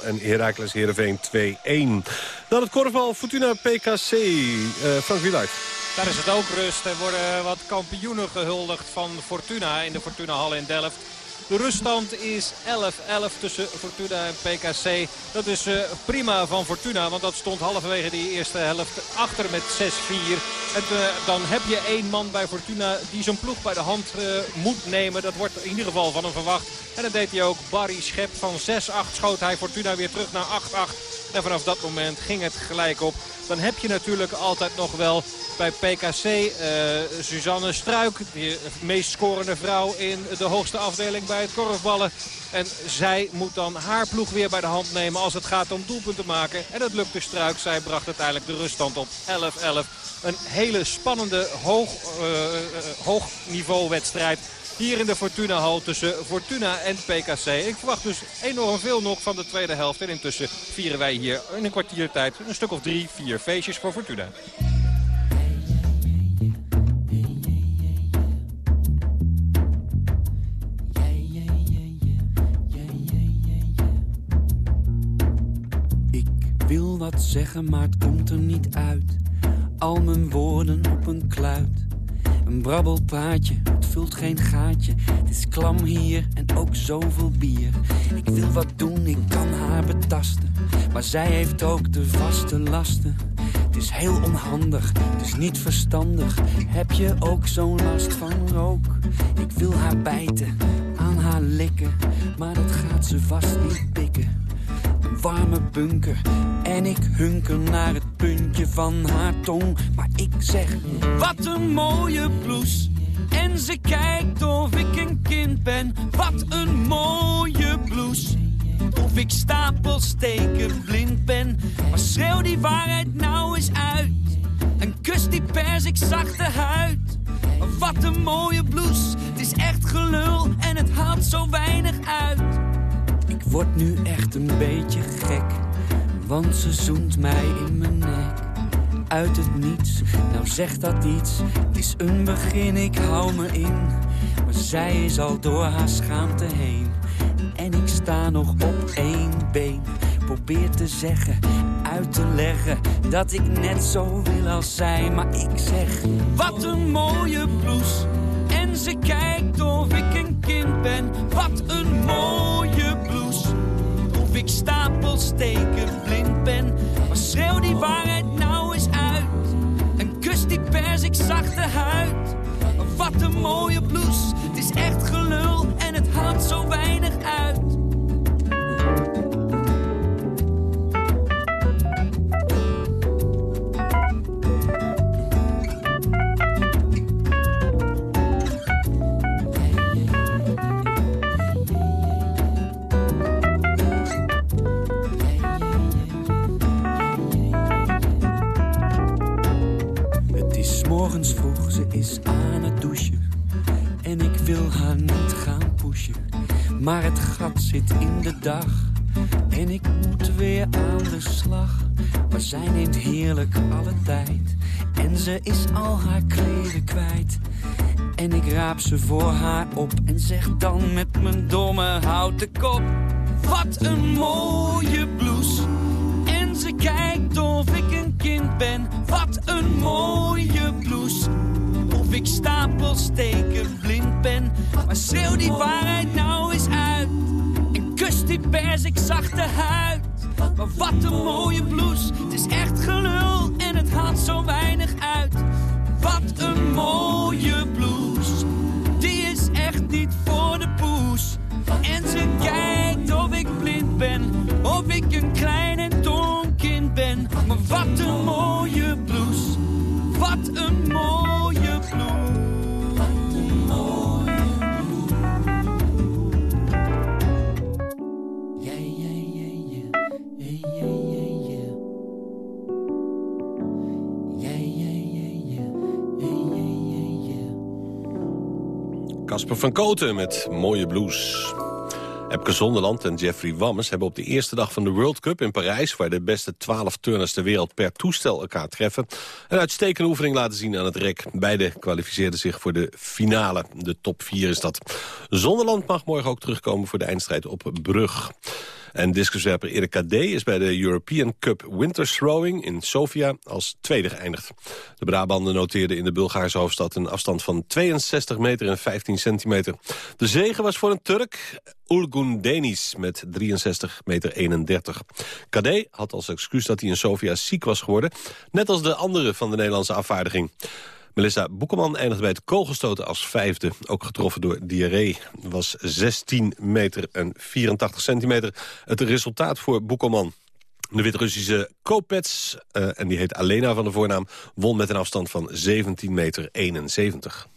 en Heracles Heerenveen 2-1. Dan het korfbal Fortuna PKC. Uh, Frank Wieluid. Daar is het ook rust. Er worden wat kampioenen gehuldigd van Fortuna in de Fortuna Hall in Delft. De ruststand is 11-11 tussen Fortuna en PKC. Dat is uh, prima van Fortuna, want dat stond halverwege die eerste helft achter met 6-4. En uh, dan heb je één man bij Fortuna die zijn ploeg bij de hand uh, moet nemen. Dat wordt in ieder geval van hem verwacht. En dat deed hij ook. Barry Schep van 6-8 schoot hij Fortuna weer terug naar 8-8. En vanaf dat moment ging het gelijk op. Dan heb je natuurlijk altijd nog wel bij PKC uh, Suzanne Struik. De meest scorende vrouw in de hoogste afdeling bij het korfballen. En zij moet dan haar ploeg weer bij de hand nemen als het gaat om doelpunten maken. En dat lukte Struik. Zij bracht uiteindelijk de ruststand op 11-11. Een hele spannende hoog, uh, hoog niveau wedstrijd. Hier in de Fortuna-hal tussen Fortuna en PKC. Ik verwacht dus enorm veel nog van de tweede helft. En intussen vieren wij hier in een kwartiertijd een stuk of drie, vier feestjes voor Fortuna. Ik wil wat zeggen, maar het komt er niet uit. Al mijn woorden op een kluit. Een brabbelpraatje, het vult geen gaatje. Het is klam hier en ook zoveel bier. Ik wil wat doen, ik kan haar betasten. Maar zij heeft ook de vaste lasten. Het is heel onhandig, is niet verstandig. Heb je ook zo'n last van rook? Ik wil haar bijten, aan haar likken. Maar dat gaat ze vast niet pikken warme bunker. En ik hunker naar het puntje van haar tong. Maar ik zeg, wat een mooie blouse. En ze kijkt of ik een kind ben. Wat een mooie blouse. Of ik stapelsteken blind ben. Maar schreeuw die waarheid nou eens uit. En kus die persik zachte huid. Wat een mooie blouse. Het is echt gelul en het haalt zo weinig uit. Ik word nu echt een beetje gek, want ze zoent mij in mijn nek. Uit het niets, nou zegt dat iets, het is een begin, ik hou me in. Maar zij is al door haar schaamte heen. En ik sta nog op één been. Probeer te zeggen, uit te leggen, dat ik net zo wil als zij. Maar ik zeg, wat een mooie blouse. En ze kijkt of ik een kind ben, wat een mooie ik stapelsteken blind ben. Maar schreeuw die waarheid nou eens uit. En kus die pers, ik zachte huid. Wat een mooie blouse, het is echt gelul en het haalt zo weinig uit. Maar het gat zit in de dag en ik moet weer aan de slag. Maar zij neemt heerlijk alle tijd en ze is al haar kleren kwijt. En ik raap ze voor haar op en zeg dan met mijn domme houten kop. Wat een mooie blouse. En ze kijkt ik stapelsteken blind ben. Maar schreeuw die waarheid nou eens uit. En kus die ik zachte huid. Maar wat een mooie blouse. Het is echt gelul en het haalt zo weinig uit. Wat een mooie blouse. Die is echt niet voor de poes. En ze kijkt of ik blind ben. Of ik een klein en dom kind ben. Maar wat een mooie blouse. Wat een mooie Casper van Koten met mooie blues. Epke Zonderland en Jeffrey Wammes hebben op de eerste dag van de World Cup in Parijs... waar de beste twaalf turners ter wereld per toestel elkaar treffen... een uitstekende oefening laten zien aan het rek. Beide kwalificeerden zich voor de finale. De top 4 is dat. Zonderland mag morgen ook terugkomen voor de eindstrijd op Brug. En discuswerper Erik Kadé is bij de European Cup Winter Throwing in Sofia als tweede geëindigd. De Brabander noteerden in de Bulgaarse hoofdstad een afstand van 62 meter en 15 centimeter. De zege was voor een Turk, Ulgun Denis, met 63 meter 31. Kadé had als excuus dat hij in Sofia ziek was geworden, net als de andere van de Nederlandse afvaardiging. Melissa Boekeman eindigde bij het kogelstoten als vijfde. Ook getroffen door diarree. Was 16 meter en 84 centimeter het resultaat voor Boekeman. De Wit-Russische Kopets, uh, en die heet Alena van de voornaam... won met een afstand van 17 meter 71.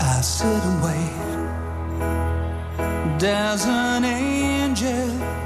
I sit and There's an angel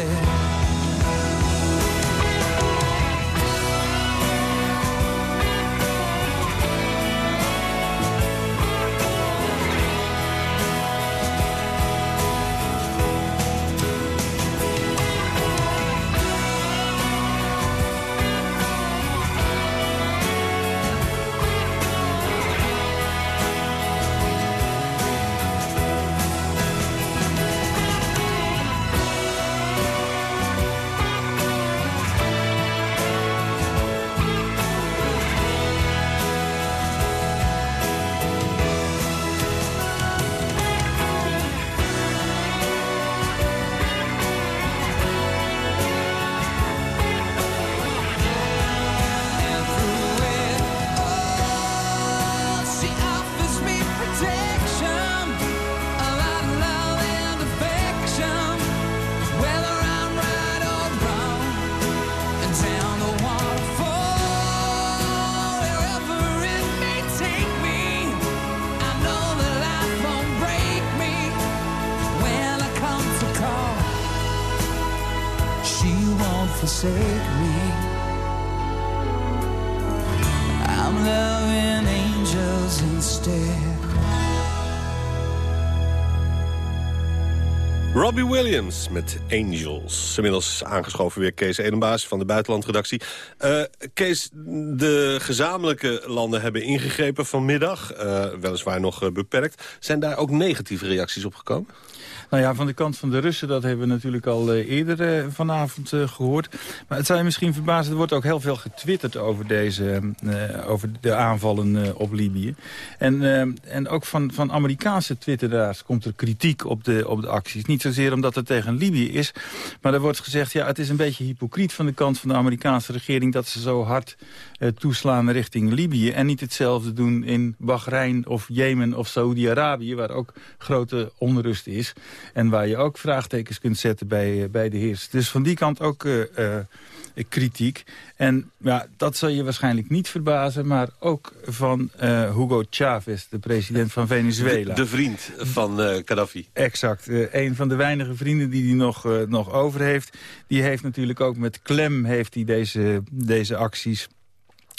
Angels Williams met Angels. Inmiddels aangeschoven weer Kees Edenbaas van de buitenlandredactie. Eh Kees, de gezamenlijke landen hebben ingegrepen vanmiddag. eh, weliswaar nog eh, beperkt. Zijn daar ook negatieve reacties op gekomen? Nou ja, van de kant van de Russen, dat hebben we natuurlijk al eh, eerder eh, vanavond eh, gehoord. Maar het zou je misschien verbazen, er wordt ook heel veel getwitterd over, deze, over de aanvallen op Libië. En, en ook van, van Amerikaanse twitteraars komt er kritiek op de, op de acties. Niet zozeer omdat het tegen Libië is. Maar er wordt gezegd, ja, het is een beetje hypocriet van de kant van de Amerikaanse regering... dat ze zo hard toeslaan richting Libië... en niet hetzelfde doen in Bahrein of Jemen of Saoedi-Arabië... waar ook grote onrust is en waar je ook vraagtekens kunt zetten bij, bij de heers. Dus van die kant ook kritiek. En ja, dat zal je waarschijnlijk niet verbazen... maar ook van uh, Hugo Chavez, de president van Venezuela. De, vriend van uh, Gaddafi. Exact. Uh, een van de weinige vrienden die hij nog, nog over heeft. Die heeft natuurlijk ook met klem heeft hij deze, deze acties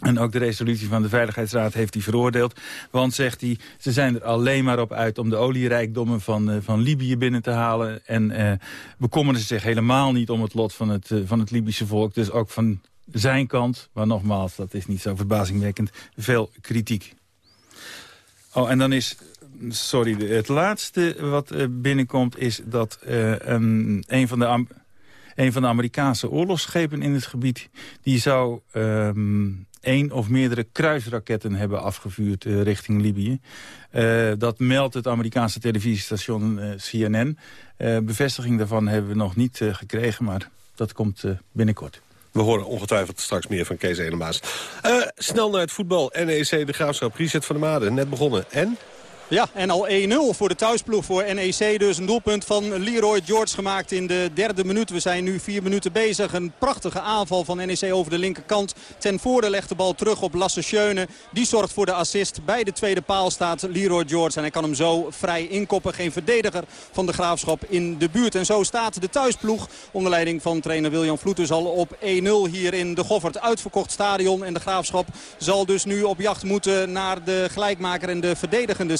en ook de resolutie van de Veiligheidsraad heeft hij veroordeeld. Want, zegt hij, ze zijn er alleen maar op uit om de olierijkdommen van, uh, van Libië binnen te halen. En uh, bekommeren ze zich helemaal niet om het lot van het, uh, van het Libische volk. Dus ook van zijn kant, maar nogmaals, dat is niet zo verbazingwekkend, veel kritiek. Oh, en dan is, sorry, het laatste wat binnenkomt is dat een, een van de... Een van de Amerikaanse oorlogsschepen in het gebied... die zou um, één of meerdere kruisraketten hebben afgevuurd uh, richting Libië. Uh, dat meldt het Amerikaanse televisiestation uh, CNN. bevestiging daarvan hebben we nog niet gekregen, maar dat komt binnenkort. We horen ongetwijfeld straks meer van Kees Elemaas. snel naar het voetbal. NEC De Graafschap, Richard van der Made, net begonnen. En? Ja, en al 1-0 voor de thuisploeg voor NEC. Dus een doelpunt van Leroy George gemaakt in de derde minuut. We zijn nu vier minuten bezig. Een prachtige aanval van NEC over de linkerkant. Ten voorde legt de bal terug op Lasse Schöne. Die zorgt voor de assist. Bij de tweede paal staat Leroy George. En hij kan hem zo vrij inkoppen. Geen verdediger van de Graafschap in de buurt. En zo staat de thuisploeg onder leiding van trainer William Vloet dus al op 1-0 hier in de Goffert. Uitverkocht stadion. En de Graafschap zal dus nu op jacht moeten naar de gelijkmaker en de verdedigende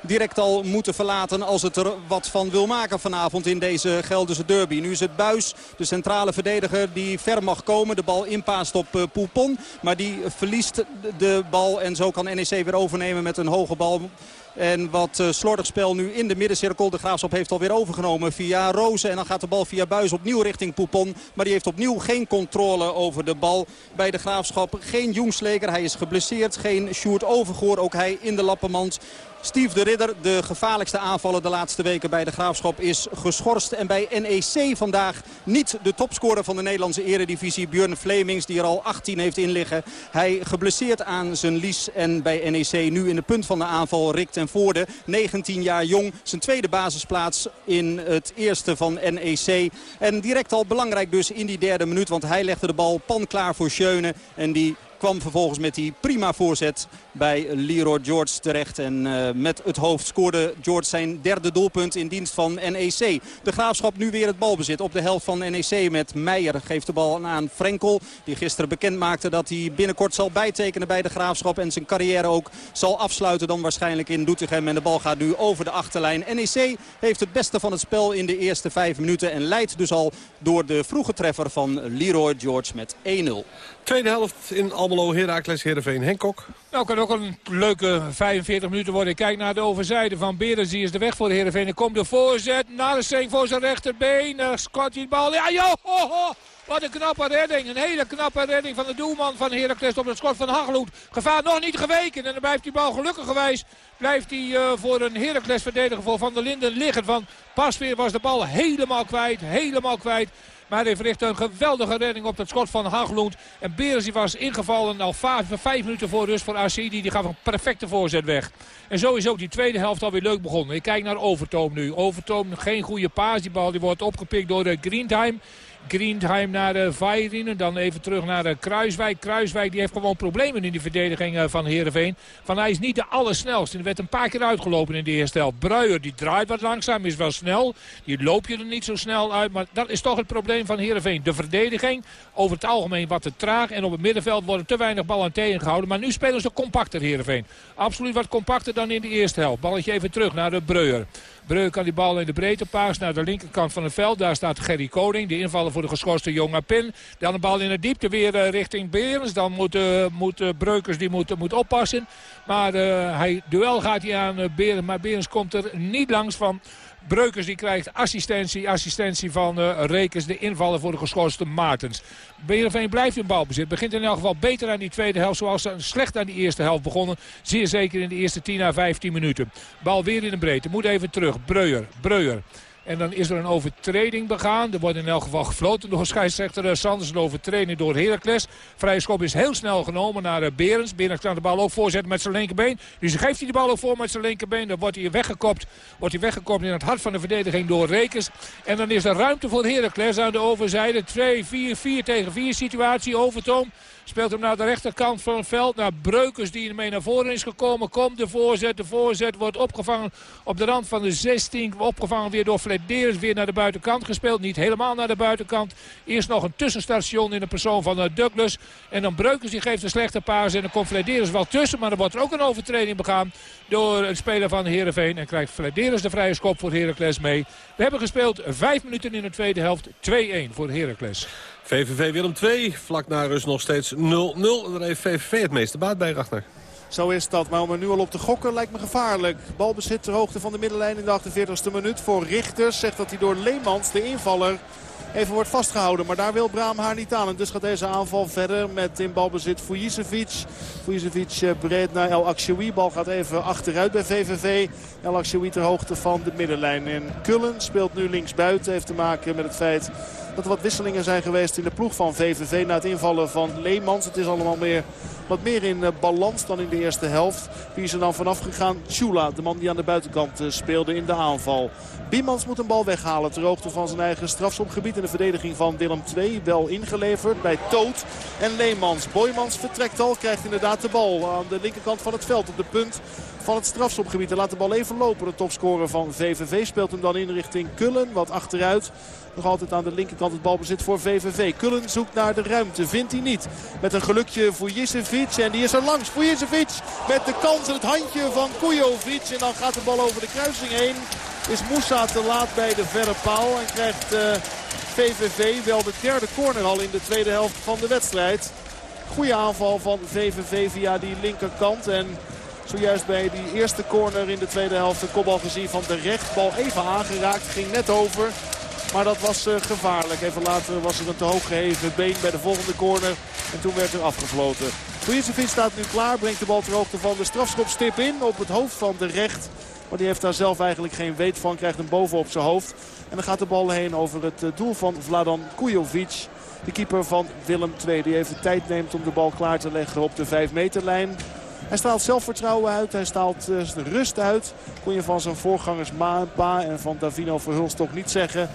direct al moeten verlaten als het er wat van wil maken vanavond in deze Gelderse derby. Nu is het Buis, de centrale verdediger die ver mag komen. De bal inpaast op uh, Poupon, maar die verliest de bal en zo kan NEC weer overnemen met een hoge bal. En wat uh, slordig spel nu in de middencirkel. De Graafschap heeft alweer overgenomen via Rozen. En dan gaat de bal via Buis opnieuw richting Poupon. Maar die heeft opnieuw geen controle over de bal bij de Graafschap. Geen Jongsleker, hij is geblesseerd. Geen Sjoerd Overgoor, ook hij in de lappenmand. Steve de Ridder, de gevaarlijkste aanvaller de laatste weken bij de Graafschap, is geschorst. En bij NEC vandaag niet de topscorer van de Nederlandse eredivisie, Björn Flemings, die er al 18 heeft in liggen. Hij geblesseerd aan zijn lies en bij NEC nu in de punt van de aanval Rick ten Voorde. 19 jaar jong, zijn tweede basisplaats in het eerste van NEC. En direct al belangrijk dus in die derde minuut, want hij legde de bal pan klaar voor Schöne. En die kwam vervolgens met die prima voorzet bij Leroy George terecht. En uh, met het hoofd scoorde George zijn derde doelpunt in dienst van NEC. De Graafschap nu weer het balbezit op de helft van NEC met Meijer. Geeft de bal aan Frenkel. Die gisteren bekend maakte dat hij binnenkort zal bijtekenen bij de Graafschap. En zijn carrière ook zal afsluiten dan waarschijnlijk in Doetinchem. En de bal gaat nu over de achterlijn. NEC heeft het beste van het spel in de eerste vijf minuten. En leidt dus al door de vroege treffer van Leroy George met 1-0. Tweede helft in Almelo, Heracles, Heerenveen, Henkok. Nou, kan ook een leuke 45 minuten worden. Kijk naar de overzijde van Berens. Die is de weg voor de Heerenveen. Er komt de voorzet. Sink voor zijn rechterbeen. Squat de bal. Ja, joh, ho, ho. Wat een knappe redding. Een hele knappe redding van de doelman van Heracles op het schot van Hageloet. Gevaar nog niet geweken. En dan blijft die bal gelukkigerwijs blijft hij uh, voor een Heracles verdediger voor Van der Linden liggen. Van Pasveer was de bal helemaal kwijt. Helemaal kwijt. Maar hij verricht een geweldige redding op het schot van Hageloend. En Berens was ingevallen al vijf, minuten voor rust voor Acidi. Die gaf een perfecte voorzet weg. En zo is ook die tweede helft alweer leuk begonnen. Ik kijk naar Overtoom nu. Overtoom geen goede paas. Die bal die wordt opgepikt door de eh. Griendheim naar de Vairinen. Dan even terug naar de Kruiswijk. Kruiswijk die heeft gewoon problemen in die verdediging eh, van Heerenveen. Van hij is niet de allersnelste. Er werd een paar keer uitgelopen in de eerste helft. Bruijer die draait wat langzaam, is wel snel. Die loop je er niet zo snel uit. Maar dat is toch het probleem van Heerenveen. De verdediging over het algemeen wat te traag. En op het middenveld worden te weinig ballen tegengehouden. Maar nu spelen ze compacter Heerenveen. Absoluut wat compacter dan in de eerste helft. Balletje even terug naar de Breuer. Breuer kan die bal in de breedte paas naar de linkerkant van het veld. Daar staat Gerry Koning. De invallen voor de geschorste jonge Pin. Dan de bal in de diepte weer uh, richting Berens. Dan moet, uh, moet uh, Breukers die moet, moet oppassen. Maar hij, duel gaat hij aan Berens. Maar Berens komt er niet langs van. Breukers die krijgt assistentie. Assistentie van uh, Rekens. De invallen voor de geschorste Maartens. Beerenveen blijft in balbezit. Begint in elk geval beter aan die tweede helft. Zoals ze slecht aan die eerste helft begonnen. Zeer zeker in de eerste 10 à 15 minuten. Bal weer in de breedte. Moet even terug. Breuer. Breuer. En dan is er een overtreding begaan. Er wordt in elk geval gefloten door scheidsrechter Sanders. Een overtreding door Heracles. Vrije schop is heel snel genomen naar uh, Berens. Berens kan de bal ook voorzetten met zijn linkerbeen. Dus geeft hij de bal ook voor met zijn linkerbeen. Dan wordt hij weggekopt. Wordt hij weggekopt in het hart van de verdediging door Rekens. En dan is er ruimte voor Heracles aan de overzijde. 2, 4, 4 tegen 4 situatie. Overtoom Speelt hem naar de rechterkant van het veld. Naar Breukers die ermee naar voren is gekomen. Komt de voorzet. De voorzet wordt opgevangen op de rand van de 16. Opgevangen weer door Flederis. Weer naar de buitenkant gespeeld. Niet helemaal naar de buitenkant. Eerst nog een tussenstation in de persoon van eh, Douglas. En dan Breukers die geeft een slechte paas. En dan komt Flederis wel tussen. Maar er wordt er ook een overtreding begaan door een speler van Heerenveen. En krijgt Flederis de vrije schop voor Heracles mee. We hebben gespeeld vijf minuten in de tweede helft. 2-1 voor Heracles. VVV Willem 2, vlak na rust nog steeds 0-0. Daar heeft VVV het meeste baat bij, Ragnar. Zo is dat, maar om er nu al op te gokken lijkt me gevaarlijk. Balbezit ter hoogte van de middenlijn in de 48e minuut voor Richters. Zegt dat hij door Leemans, de invaller, even wordt vastgehouden. Maar daar wil Braam haar niet aan. En dus gaat deze aanval verder met in balbezit Fujicevic. Fujicevic eh, breed naar El Akshoui. Bal gaat even achteruit bij VVV. El Akshoui ter hoogte van de middenlijn. En Kullen speelt nu linksbuiten. Heeft te maken met het feit dat er wat wisselingen zijn geweest in de ploeg van VVV na het invallen van Leemans. Het is allemaal meer, wat meer in eh, balans dan in de eerste helft. Wie is er dan vanaf gegaan? Chula, de man die aan de buitenkant eh, speelde in de aanval. Biemans moet een bal weghalen ter hoogte van zijn eigen strafschopgebied. In de verdediging van Willem II wel ingeleverd bij Toot en Leemans. Boymans vertrekt al, krijgt inderdaad de bal aan de linkerkant van het veld op de punt het strafschopgebied. Laat de bal even lopen. De topscorer van VVV speelt hem dan in richting Kullen. Wat achteruit. Nog altijd aan de linkerkant het balbezit voor VVV. Kullen zoekt naar de ruimte. Vindt hij niet. Met een gelukje voor Jisevic. En die is er langs. Voor Jisevic met de kans en het handje van Kujovic. En dan gaat de bal over de kruising heen. Is Moussa te laat bij de verre paal. En krijgt uh, eh, VVV wel de derde corner al in de tweede helft van de wedstrijd. Goede aanval van VVV via die linkerkant. En zojuist bij die eerste corner in de tweede helft een kopbal gezien van de rechtbal. Even aangeraakt. Ging net over. Maar dat was uh, gevaarlijk. Even later was er een te hoog geheven been bij de volgende corner. En toen werd er afgefloten. Vujicevic staat nu klaar. Brengt de bal ter hoogte van de strafschopstip in. Op het hoofd van de recht. Maar die heeft daar zelf eigenlijk geen weet van. Krijgt hem boven op zijn hoofd. En dan gaat de bal heen over het eh, doel van Vladan Kujovic. De keeper van Willem II. Die even tijd neemt om de bal klaar te leggen op de 5 meterlijn. Hij straalt zelfvertrouwen uit. Hij straalt uh, rust uit. Kon je van zijn voorgangers Ma en van Davino Verhulst toch niet zeggen.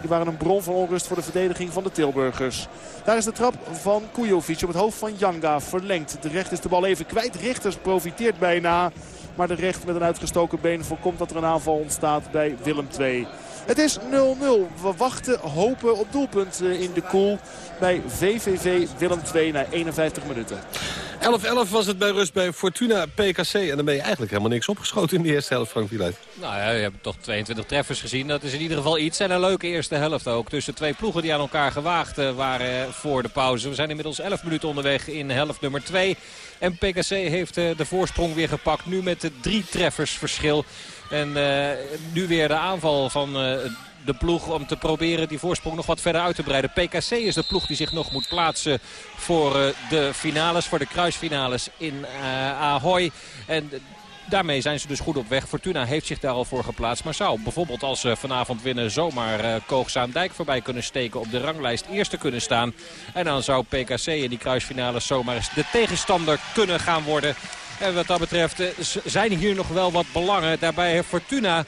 Die waren een bron van onrust voor de verdediging van de Tilburgers. Daar is de trap van Kujovic op het hoofd van Janga. Verlengd. De recht is de bal even kwijt. Richters profiteert bijna. Maar de recht met een uitgestoken been voorkomt dat er een aanval ontstaat bij Willem II. Het is 0-0. We wachten, hopen op doelpunt eh, in de koel bij VVV Willem II na 51 minuten. 11-11 was het bij rust bij Fortuna PKC. En dan ben je eigenlijk helemaal niks opgeschoten in de eerste helft, Frank Wieluid. Nou ja, je hebt toch 22 treffers gezien. Dat is in ieder geval iets. En een leuke eerste helft ook. Tussen twee ploegen die aan elkaar gewaagd eh, waren voor de pauze. We zijn inmiddels 11 minuten onderweg in helft nummer 2. En PKC heeft eh, de voorsprong weer gepakt. Nu met drie treffers verschil. En uh, nu weer de aanval van uh, de ploeg om te proberen die voorsprong nog wat verder uit te breiden. PKC is de ploeg die zich nog moet plaatsen voor de finales, voor de kruisfinales in Ahoy. En daarmee zijn ze dus goed op weg. Fortuna heeft zich daar al voor geplaatst. Maar zou bijvoorbeeld als ze vanavond winnen zomaar uh, Koogzaan-Dijk voorbij kunnen steken. Op de ranglijst eerste kunnen staan. En dan zou PKC in die kruisfinales zomaar de tegenstander kunnen gaan worden. En wat dat betreft zijn hier nog wel wat belangen. Daarbij heeft Fortuna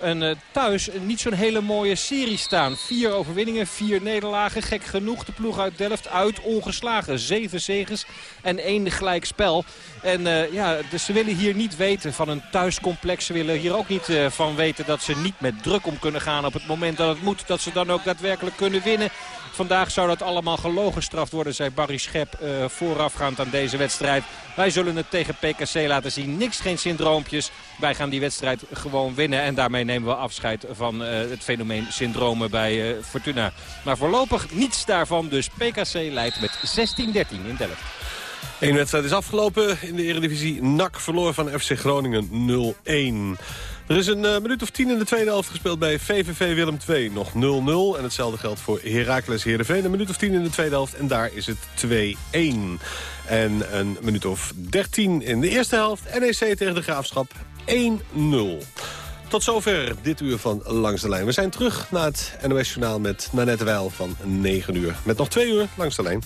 een uh, thuis niet zo'n hele mooie serie staan. Vier overwinningen, vier nederlagen. Gek genoeg de ploeg uit Delft uit ongeslagen. Zeven zegens en één gelijkspel. En uh, ja, dus ze willen hier niet weten van een thuiscomplex. Ze willen hier ook niet uh, van weten dat ze niet met druk om kunnen gaan op het moment dat het moet. Dat ze dan ook daadwerkelijk kunnen winnen. Vandaag zou dat allemaal gelogen gestraft worden, zei Barry Schep uh, voorafgaand aan deze wedstrijd. Wij zullen het tegen PKC laten zien. Niks, geen syndroompjes. Wij gaan die wedstrijd gewoon winnen. En daarmee nemen we afscheid van uh, het fenomeen syndromen bij uh, Fortuna. Maar voorlopig niets daarvan. Dus PKC leidt met 16-13 in Delft. Eén wedstrijd is afgelopen in de Eredivisie. NAC verloor van FC Groningen 0-1. Er is een uh, minuut of tien in de tweede helft gespeeld bij VVV Willem 2. Nog 0-0. En hetzelfde geldt voor Heracles Heerenveen. Een minuut of tien in de tweede helft. En daar is het 2-1. En een minuut of 13 in de eerste helft. NEC tegen de Graafschap 1-0. Tot zover dit uur van Langs de Lijn. We zijn terug naar het NOS-journaal met Nanette Weil van 9 uur. Met nog twee uur Langs de Lijn.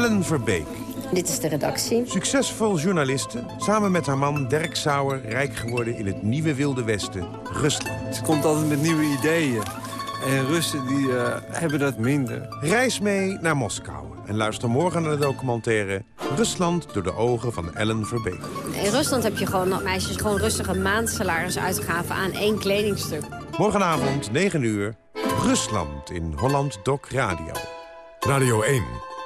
Ellen Verbeek. Dit is de redactie. Succesvol journaliste, samen met haar man Dirk Sauer... rijk geworden in het nieuwe Wilde Westen, Rusland. Ze komt altijd met nieuwe ideeën. En Russen die eh, hebben dat minder. Reis mee naar Moskou en luister morgen naar de documentaire... Rusland door de ogen van Ellen Verbeek. In Rusland heb je gewoon dat meisjes gewoon rustige maandsalaris uitgaven aan één kledingstuk. Morgenavond, 9 uur, Rusland in Holland Doc Radio. Radio 1,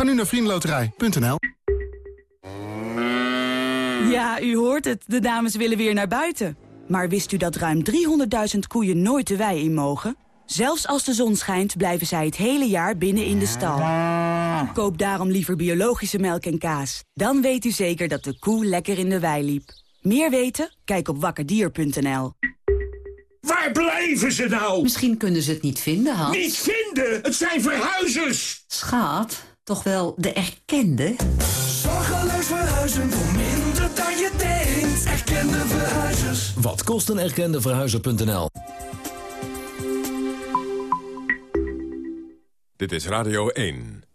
Ga nu naar vriendenloterij.nl. Ja, u hoort het. De dames willen weer naar buiten. Maar wist u dat ruim 300.000 koeien nooit de wei in mogen? Zelfs als de zon schijnt, blijven zij het hele jaar binnen in de stal. Koop daarom liever biologische melk en kaas. Dan weet u zeker dat de koe lekker in de wei liep. Meer weten? Kijk op wakkerdier.nl. Waar blijven ze nou? Misschien kunnen ze het niet vinden, Hans. Niet vinden? Het zijn verhuizers! Schaat, toch wel de erkende? Zorgeloos verhuizen voor minder dan je denkt. Erkende verhuizers. Wat kost een erkende verhuizer.nl? Dit is Radio 1.